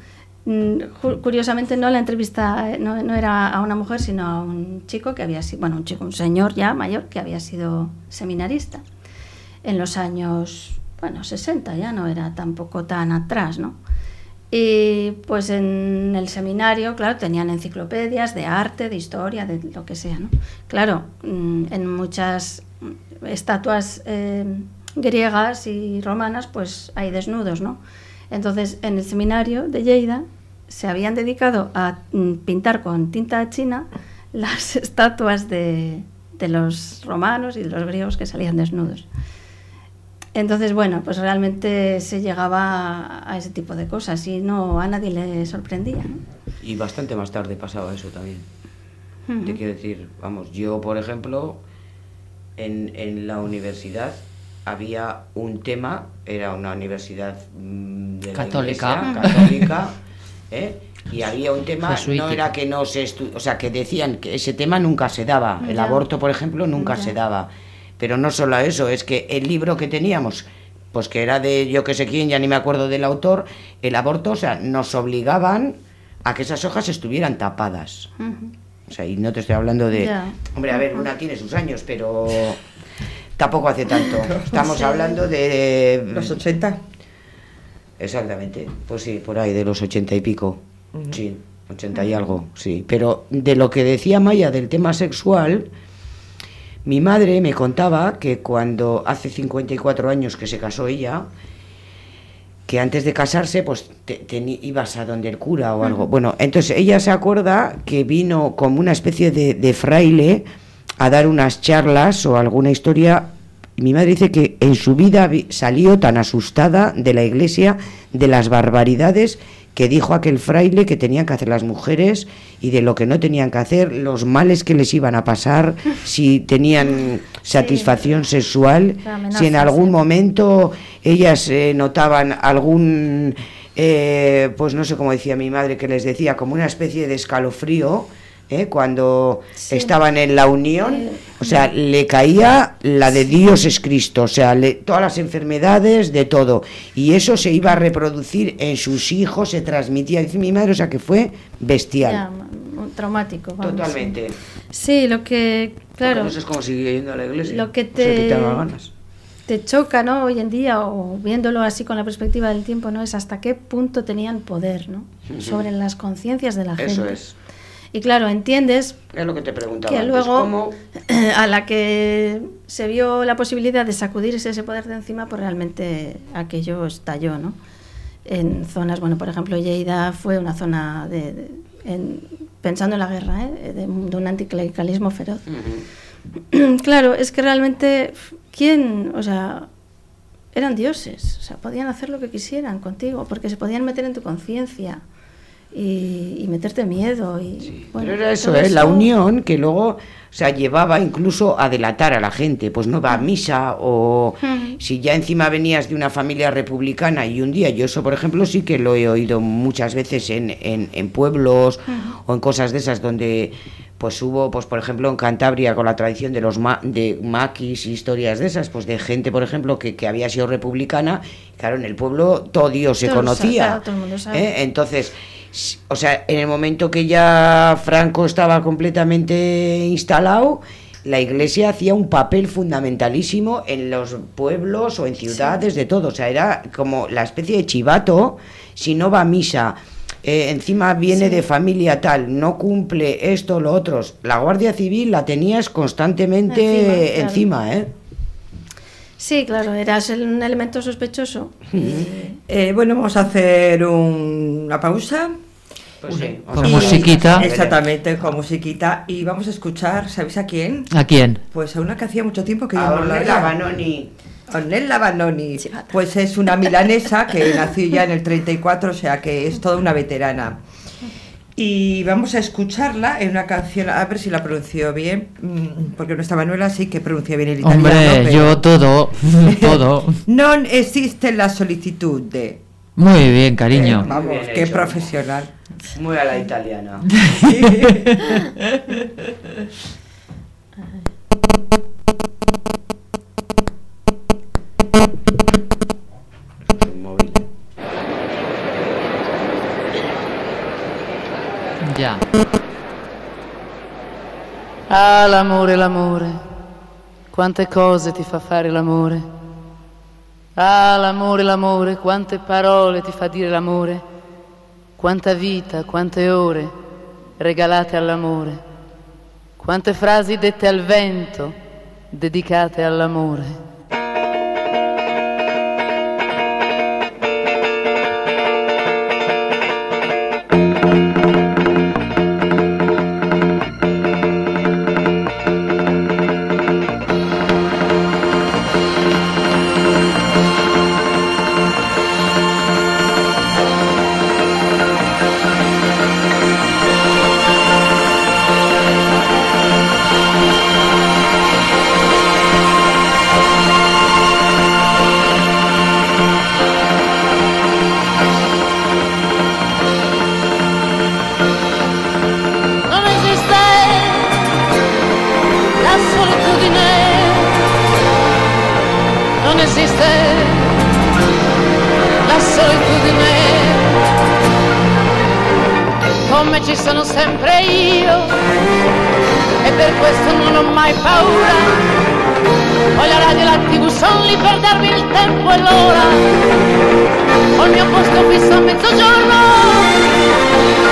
Mm, Curiosamente, no la entrevista eh, no, no era a una mujer, sino a un chico que había sido, bueno, un chico, un señor ya mayor que había sido seminarista en los años, bueno, 60, ya no era tampoco tan atrás, ¿no? Y pues en el seminario, claro, tenían enciclopedias de arte, de historia, de lo que sea, ¿no? Claro, mm, en muchas estatuas eh, griegas y romanas, pues hay desnudos, ¿no? Entonces, en el seminario de Lleida se habían dedicado a mm, pintar con tinta china las estatuas de, de los romanos y de los griegos que salían desnudos. Entonces, bueno, pues realmente se llegaba a, ese tipo de cosas y no a nadie le sorprendía. ¿no? Y bastante más tarde pasaba eso también. Te quiero decir, vamos, yo por ejemplo, en, en la universidad había un tema, era una universidad mm, de la Católica. Iglesia, católica, ¿eh? y había un tema, no era que no se estu- o sea, que decían que ese tema nunca se daba, el Ya. aborto, por ejemplo, nunca Ya. se daba. Pero no solo eso, es que el libro que teníamos, pues que era de yo que sé quién, ya ni me acuerdo del autor, el aborto, o sea, nos obligaban a que esas hojas estuvieran tapadas. O sea, y no te estoy hablando de... Hombre, a ver, una tiene sus años, pero tampoco hace tanto. Estamos Sí. hablando de... Los 80. Exactamente, pues sí, por ahí de los ochenta y pico. Sí, ochenta y algo, sí. Pero de lo que decía Maya del tema sexual, mi madre me contaba que cuando hace 54 años que se casó ella, que antes de casarse, pues te- ibas a donde el cura o algo. Bueno, entonces ella se acuerda que vino como una especie de, de fraile a dar unas charlas o alguna historia. Mi madre dice que en su vida vi- salió tan asustada de la iglesia de las barbaridades que dijo aquel fraile que tenían que hacer las mujeres y de lo que no tenían que hacer, los males que les iban a pasar si tenían satisfacción sexual, amenaza, si en algún sí. momento ellas eh, notaban algún, eh, pues no sé cómo decía mi madre, que les decía como una especie de escalofrío. ¿Eh? Cuando Sí. estaban en la unión, o sea, le caía la de Dios es Cristo, o sea, le- todas las enfermedades, de todo. Y eso se iba a reproducir en sus hijos, se transmitía, dice mi madre, o sea, que fue bestial. Ya, traumático. vamos, Totalmente. Sí. Sí, lo que, claro, No sé cómo sigue yendo a la iglesia. Lo que te- ganas. te choca, ¿no? Hoy en día, o viéndolo así con la perspectiva del tiempo, ¿no? Es hasta qué punto tenían poder, ¿no? Sobre las conciencias de la gente. Eso es. Y claro, entiendes Es lo que te preguntaba. que antes, luego ¿cómo? a la que se vio la posibilidad de sacudirse ese poder de encima, pues realmente aquello estalló, ¿no? En zonas, bueno, por ejemplo, Lleida fue una zona de, de- en- pensando en la guerra, ¿eh? de, de un anticlericalismo feroz. claro, es que realmente, ¿quién? O sea, eran dioses, o sea, podían hacer lo que quisieran contigo, porque se podían meter en tu conciencia y, y meterte miedo. Y, bueno, Pero era eso, ¿eh? la unión que luego o sea, llevaba incluso a delatar a la gente, pues no va a misa o Ujú. si ya encima venías de una familia republicana y un día, yo eso por ejemplo sí que lo he oído muchas veces en, en, en pueblos o en cosas de esas donde pues hubo, pues por ejemplo en Cantabria con la tradición de los ma- de maquis y historias de esas, pues de gente por ejemplo que, que había sido republicana, claro, en el pueblo todo Dios se Todo conocía. sabe, todo el mundo sabe. ¿eh? Entonces, o sea, en el momento que ya Franco estaba completamente instalado, la iglesia hacía un papel fundamentalísimo en los pueblos o en ciudades de todo. O sea, era como la especie de chivato, si no va a misa. eh, encima viene de familia tal, no cumple esto, lo otro. La Guardia Civil la tenías constantemente Encima, encima. ¿eh? Sí, claro, eras el- un elemento sospechoso. Eh, bueno, vamos a hacer un- una pausa. Pues sí, Con musiquita. Exactamente, con musiquita. Y vamos a escuchar, ¿sabéis a quién? ¿A quién? Pues a una que hacía mucho tiempo que yo A no la Ornella veía. Vanoni. Ornella Vanoni. Pues es una milanesa que nació ya en el 34, o sea que es toda una veterana. Y vamos a escucharla en una canción, a ver si la pronuncio bien, mm, porque nuestra Manuela sí que pronuncia bien el italiano. Hombre, pero- yo todo, todo. Non existe la solicitud de... Muy bien, cariño. Vamos, Muy bien qué hecho. profesional. Muy a la italiana. Ya. Ah, l'amore, l'amore, quante cose ti fa fare l'amore. Ah, l'amore, l'amore, quante parole ti fa dire l'amore. Quanta vita, quante ore regalate all'amore. Quante frasi dette al vento dedicate all'amore. Ci sono sempre io e per questo non ho mai paura. Ho la radio e la tv, sono lì per darmi il tempo e l'ora. Ho il mio posto fisso a mezzogiorno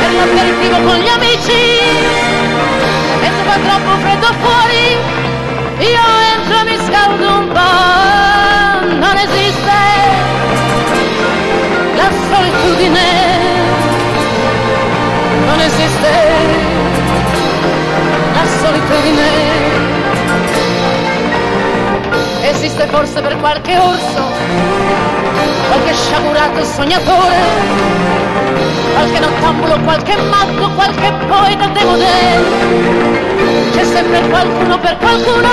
per l'aperitivo con gli amici. E se fa troppo freddo fuori, io entro e mi scaldo un po'. Non esiste la solitudine non esiste la solitudine. Esiste forse per qualche orso, qualche sciagurato sognatore, qualche nottambulo, qualche matto, qualche poeta demodè. C'è sempre qualcuno per qualcuno,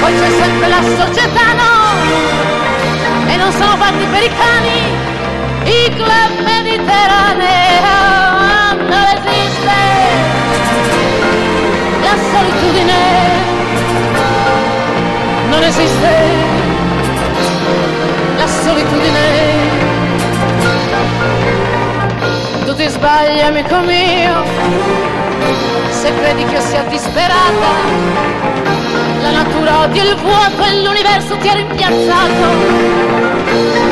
poi c'è sempre la società, no? E non sono fatti per i cani i club mediterraneo non esiste. La solitudine non esiste. La solitudine. Tu ti sbagli amico mio se credi che io sia disperata. La natura odia il vuoto e l'universo ti ha rimpiazzato.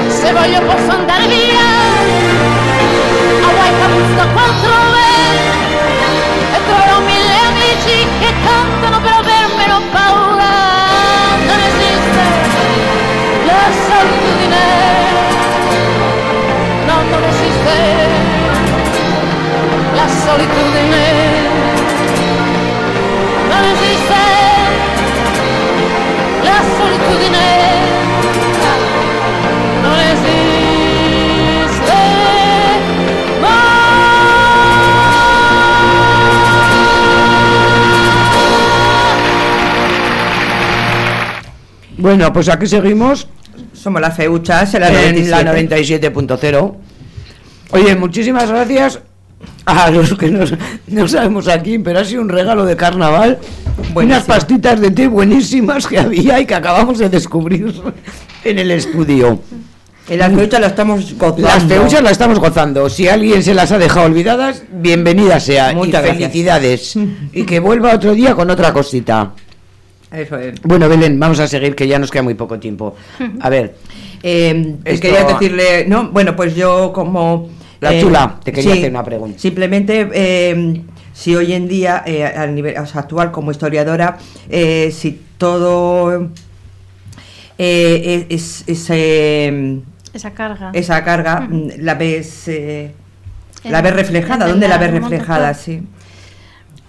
Se voglio posso andare via a White House altrove e troverò mille amici che cantano per aver meno paura. Non esiste la solitudine. No non esiste la solitudine Bueno, pues aquí seguimos Somos las feuchas en la la 97. 97.0. Oye, muchísimas gracias a los que nos, no sabemos aquí, pero ha sido un regalo de carnaval. Unas Buenísimo. pastitas de té buenísimas que había y que acabamos de descubrir en el estudio. En las feuchas la estamos gozando. Las feuchas las estamos gozando. Si alguien se las ha dejado olvidadas, bienvenida sea. Muchas y gracias. felicidades. y que vuelva otro día con otra cosita. Eso es. Bueno, Belén, vamos a seguir, que ya nos queda muy poco tiempo. A ver, Eh, Esto- Quería decirle, no, bueno, pues yo como... La eh, chula, te quería hacer una pregunta. Simplemente, eh, si hoy en día, eh, a nivel o sea, actual como historiadora, eh, si todo eh, es, es, eh, Esa carga. esa carga, mm, la ves... eh, la ves reflejada, ¿dónde la la ves reflejada? Sí.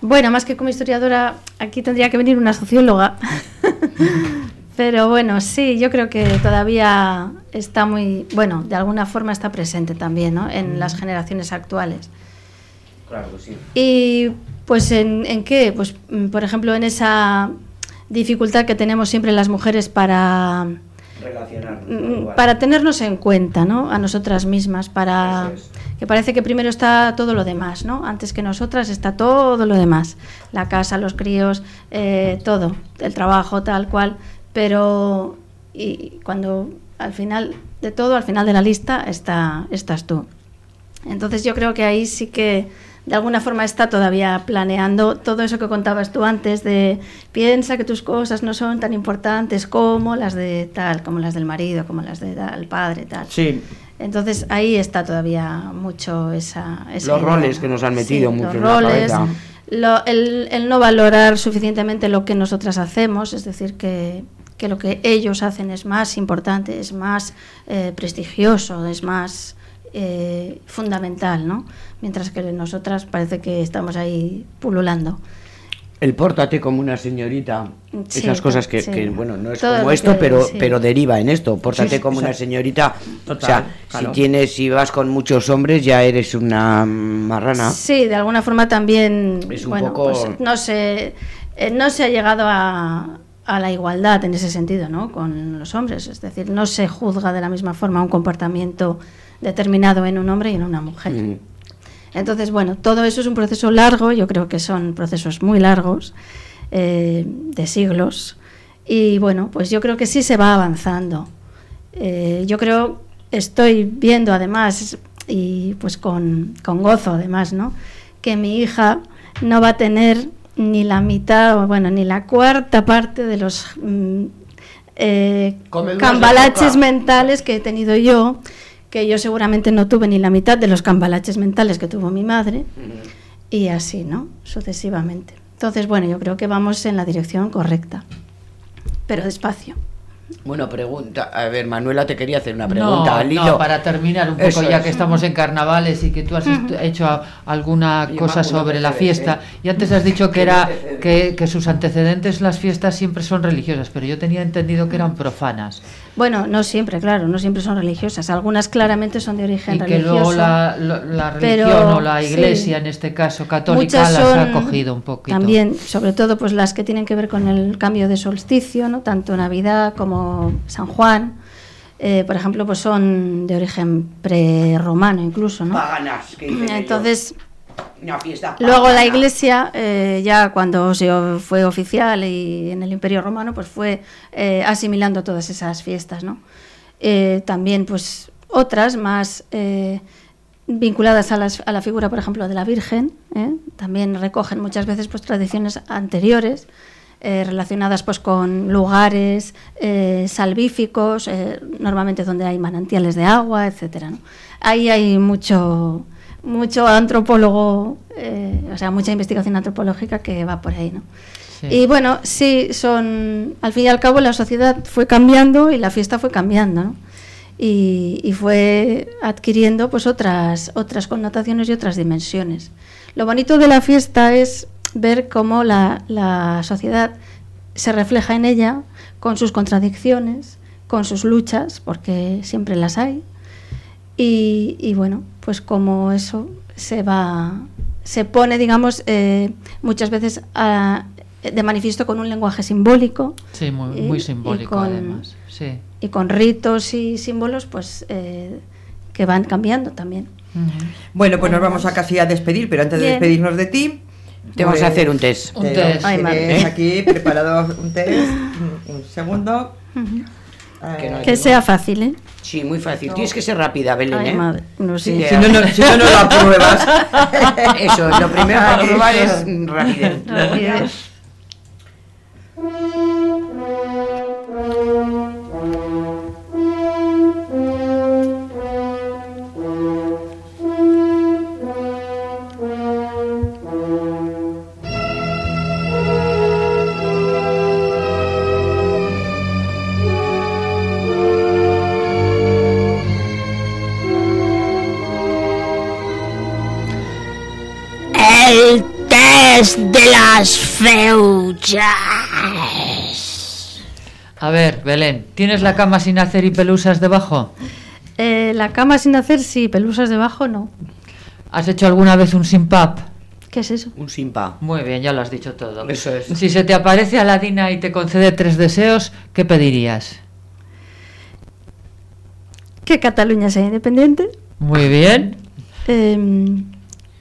Bueno, más que como historiadora, aquí tendría que venir una socióloga. Pero bueno, sí, yo creo que todavía está muy, bueno, de alguna forma está presente también, ¿no? En las generaciones actuales. claro que sí. Y pues en, en qué, pues mm, por ejemplo en esa dificultad que tenemos siempre las mujeres para mm, para tenernos en cuenta, ¿no? A nosotras mismas, para que parece que primero está todo lo demás, ¿no? Antes que nosotras está todo lo demás, la casa, los críos, eh, todo, el trabajo, tal cual, pero y cuando al final de todo, al final de la lista está estás tú. Entonces yo creo que ahí sí que de alguna forma está todavía planeando todo eso que contabas tú antes de piensa que tus cosas no son tan importantes como las de tal, como las del marido, como las de tal padre, tal. Sí. Entonces ahí está todavía mucho esa... esa Los idea, roles que nos han metido Sí, mucho los en la roles, lo- el, el no valorar suficientemente lo que nosotras hacemos, es decir, que, que lo que ellos hacen es más importante, es más eh, prestigioso, es más eh, fundamental, ¿no? Mientras que nosotras parece que estamos ahí pululando. El pórtate como una señorita. Sí, Esas cosas que, sí. que, bueno, no es Todo como esto, pero, sí. pero deriva en esto. Pórtate como una señorita. total, o sea, claro. si tienes, si vas con muchos hombres, ya eres una marrana. Sí, de alguna forma también, Es un bueno, poco- pues no se, eh, no se ha llegado a, a la igualdad en ese sentido, ¿no? Con los hombres, es decir, no se juzga de la misma forma un comportamiento determinado en un hombre y en una mujer. Mm. Entonces, bueno, todo eso es un proceso largo, yo creo que son procesos muy largos, eh, de siglos, y bueno, pues yo creo que sí se va avanzando. Eh, yo creo, estoy viendo además y pues con, con gozo además, ¿no? Que mi hija no va a tener ni la mitad, o bueno, ni la cuarta parte de los mm, eh, cambalaches mentales que he tenido yo, que yo seguramente no tuve ni la mitad de los cambalaches mentales que tuvo mi madre, y así, ¿no? Sucesivamente. Entonces, bueno, yo creo que vamos en la dirección correcta, pero despacio. Bueno, pregunta. A ver, Manuela te quería hacer una pregunta No, al hilo. no, para terminar un poco, Eso ya es. que estamos en carnavales y que tú has hecho alguna cosa sobre la antecedente. fiesta, y antes has dicho que era que, que sus antecedentes las fiestas siempre son religiosas, pero yo tenía entendido que eran profanas. Bueno, no siempre, claro, no siempre son religiosas. Algunas claramente son de origen Y que religioso. luego la, lo- la pero, religión o la sí. iglesia, en este caso católica, las ha cogido un poquito. También, sobre todo, pues las que tienen que ver con el cambio de solsticio, ¿no? Tanto Navidad como San Juan. Eh, por ejemplo, pues son de origen prerromano incluso, ¿no? Paganas, que Entonces, ellos. Una fiesta Luego la. Iglesia, eh, ya cuando se fue oficial y en el Imperio Romano, pues fue eh, asimilando todas esas fiestas, ¿no? También, pues, otras más vinculadas a, las- a la figura, por ejemplo, de la Virgen, también recogen muchas veces pues tradiciones anteriores eh, relacionadas pues con lugares eh, salvíficos, eh, normalmente donde hay manantiales de agua, etcétera. ¿no? Ahí hay mucho mucho antropólogo, o sea, mucha investigación antropológica que va por ahí, ¿no? Sí. Y bueno, sí, son, al fin y al cabo la sociedad fue cambiando y la fiesta fue cambiando, ¿no? Y, y fue adquiriendo pues otras, otras connotaciones y otras dimensiones. Lo bonito de la fiesta es ver cómo la, la sociedad se refleja en ella con sus contradicciones, con sus luchas, porque siempre las hay. Y, y bueno, pues como eso se va, se pone, digamos, eh, muchas veces a- de manifiesto con un lenguaje simbólico Sí, muy, y- muy y simbólico con- además. Sí. y con ritos y símbolos, pues eh, que van cambiando también. Bueno, pues nos vamos a casi a despedir, pero antes de Bien. despedirnos de ti, Te vamos a pues, hacer un test. Un te- test. Ay, aquí preparado un test. Un, un segundo. Que no hay Que sea fácil, ¿eh? Sí, muy fácil. Tienes que ser rápida, Belén, Ay, ¿eh? madre, no sé. Sí, Si no, no, si no, no lo apruebas. Eso, lo primero para probar es mm, rapidez. Las feuchas. A ver, Belén, ¿tienes la cama sin hacer y pelusas debajo? Eh, la cama sin hacer, sí, pelusas debajo, no. ¿Has hecho alguna vez un simpap? ¿Qué es eso? Un simpa. Muy bien, ya lo has dicho todo. Eso es. Si se te aparece Aladina y te concede tres deseos, ¿qué pedirías? Que Cataluña sea independiente, Muy bien, em,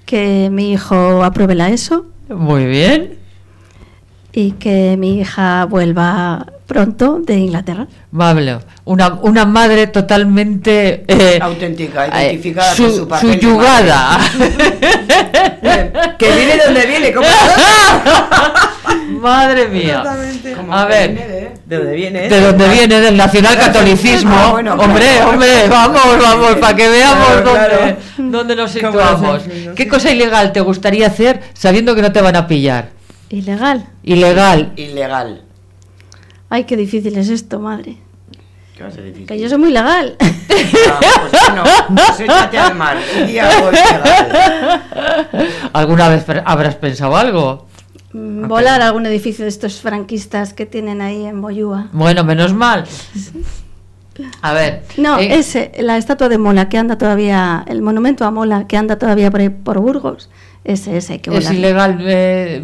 que mi hijo apruebe la ESO muy bien. Y que mi hija vuelva pronto de Inglaterra. Pablo, una, una madre totalmente eh, Auténtica, eh, identificada su- con su papel. de suyugada. que viene de donde viene, ¿cómo Madre mía. Como A ver. viene de- ¿De dónde viene? ¿De dónde viene? Del nacionalcatolicismo. Ah, bueno, hombre, claro. hombre, vamos, vamos, para que veamos Claro, dónde, claro. dónde nos situamos. ¿Qué cosa ilegal te gustaría hacer sabiendo que no te van a pillar? Ilegal. Ilegal. Ilegal. Ay, qué difícil es esto, madre. ¿Qué va a ser difícil? Que yo soy muy legal. Ah, pues bueno, pues échate al mar. Y algo ilegal. ¿Alguna vez habrás pensado algo? Mm, Volar a algún edificio de estos franquistas que tienen ahí en Boyúa. Bueno, menos mal. A ver. No, eh, ese, la estatua de Mola que anda todavía, el monumento a Mola que anda todavía por, ahí por Burgos, ese, ese hay que ¿Es volar. ilegal eh,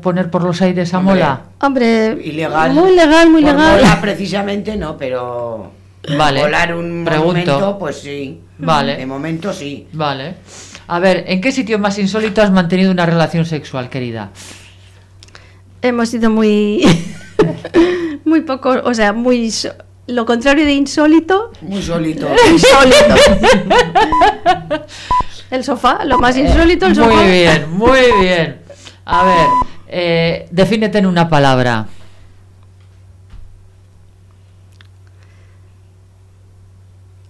poner por los aires a Hombre. mola? Hombre, Ilegal. muy legal, muy Por legal. mola precisamente no, pero Vale. volar un Pregunto. monumento, pues sí. Vale. De momento sí. Vale. A ver, ¿en qué sitio más insólito has mantenido una relación sexual, querida? Hemos sido muy, muy poco, o sea, muy, so- lo contrario de insólito, Muy solito. insólito. el sofá, lo más insólito, el sofá. Muy bien, muy bien. A ver, eh, defínete en una palabra.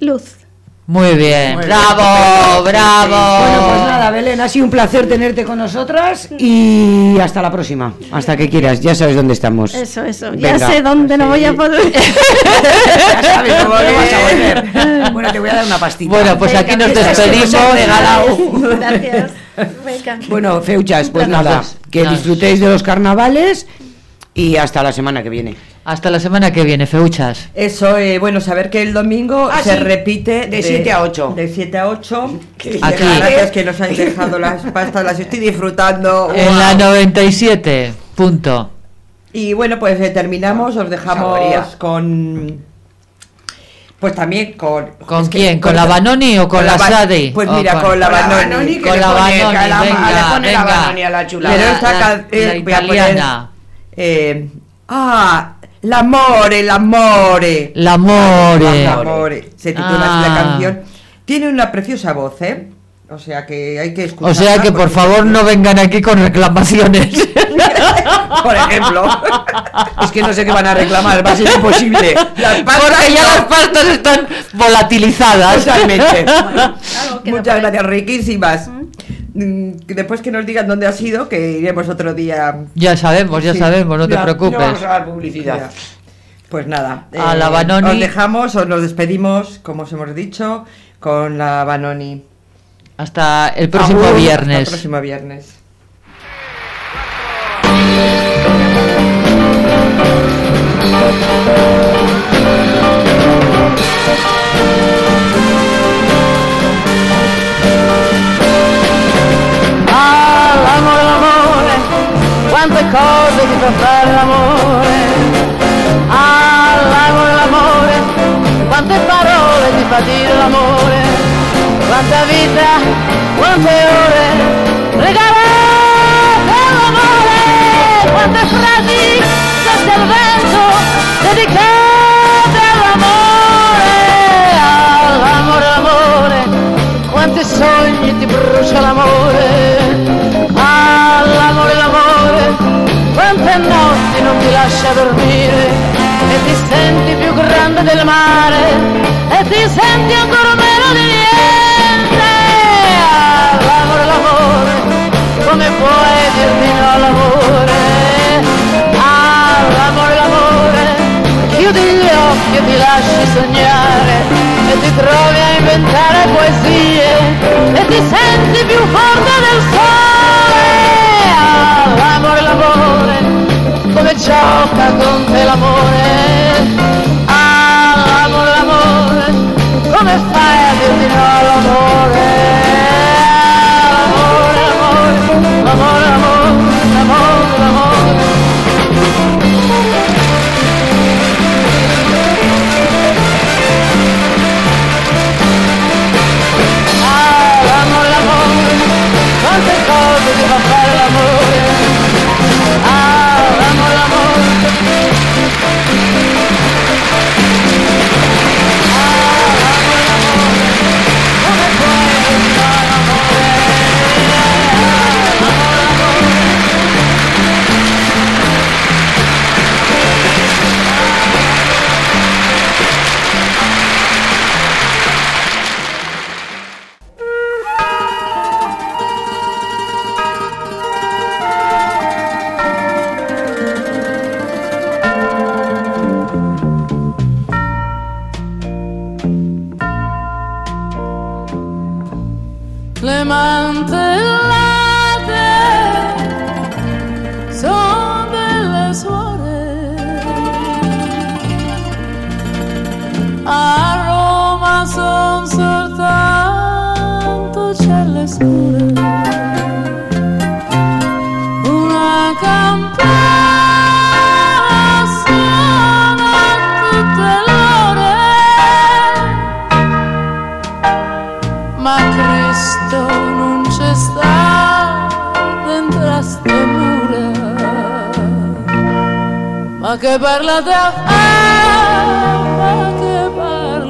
Luz. Muy bien, Muy bien, bravo, bravo. Bueno, pues nada, Belén, ha sido un placer tenerte con nosotras y hasta la próxima. Hasta que quieras, ya sabes dónde estamos. Eso, eso. Ya sé dónde no voy a poder. Ya sabes cómo no vas a volver. Bueno, te voy a dar una pastita. Bueno, pues aquí nos despedimos. regalado. Gracias. Venga. Bueno, Feuchas, pues nada, que disfrutéis de los carnavales y hasta la semana que viene. Hasta la semana que viene, Feuchas. Eso, eh, bueno, saber que el domingo Ah, se sí. repite De siete a ocho. De 7 a 8. Aquí. Gracias que nos habéis dejado las pastas, las estoy disfrutando. En Guau. la 97, punto. Y bueno, pues eh, terminamos, os dejamos Saborea. con. Pues también con. ¿Con es que- quién? ¿Con la Banoni o con la Ba- Sadi? Pues mira, con, la Banoni. que Con le la pone- Banoni, a la- venga, le pone la venga. Banoni a la chulada. Pero La- esta la- can- eh, la voy a poner, italiana. eh, ah, l'amore, l'amore. L'amore. L'amore. Se titula así la Ah. canción. Tiene una preciosa voz, ¿eh? O sea que hay que escucharla. O sea que por favor no vengan aquí con reclamaciones. Por ejemplo. Es que no sé qué van a reclamar, va a ser imposible. Las Porque ya no. las pastas están volatilizadas. Totalmente. Muchas gracias, riquísimas. Mm, Después que nos digan dónde ha sido, que iremos otro día. Ya sabemos, ya Sí. sabemos, no te preocupes. no vamos a dar publicidad. Ya. Pues nada, A la Banoni. os dejamos, os nos despedimos, como os hemos dicho, con la Banoni. Hasta el próximo viernes. Hasta el próximo viernes. Quante cose ti fa fare l'amore. Ah, l'amore, quante parole ti fa dire l'amore. Quanta vita, quante ore, regalate all'amore. Quante frasi dette al vento, dedicate all'amore. Ah, l'amore, quanti sogni ti brucia l'amore. Ah, l'amore, l'amore, quante notti non ti lascia dormire e ti senti più grande del mare e ti senti ancora meno di niente. L'amore, l'amore, come puoi dirmi no all'amore? Ah, l'amore, l'amore, chiudi gli occhi e ti lasci sognare e ti trovi a inventare poesie e ti senti più forte del sole. Gioca con te l'amore. Ah, l'amore, l'amore, come fai a dirti no? L'amore, l'amore, l'amore, l'amore, l'amore,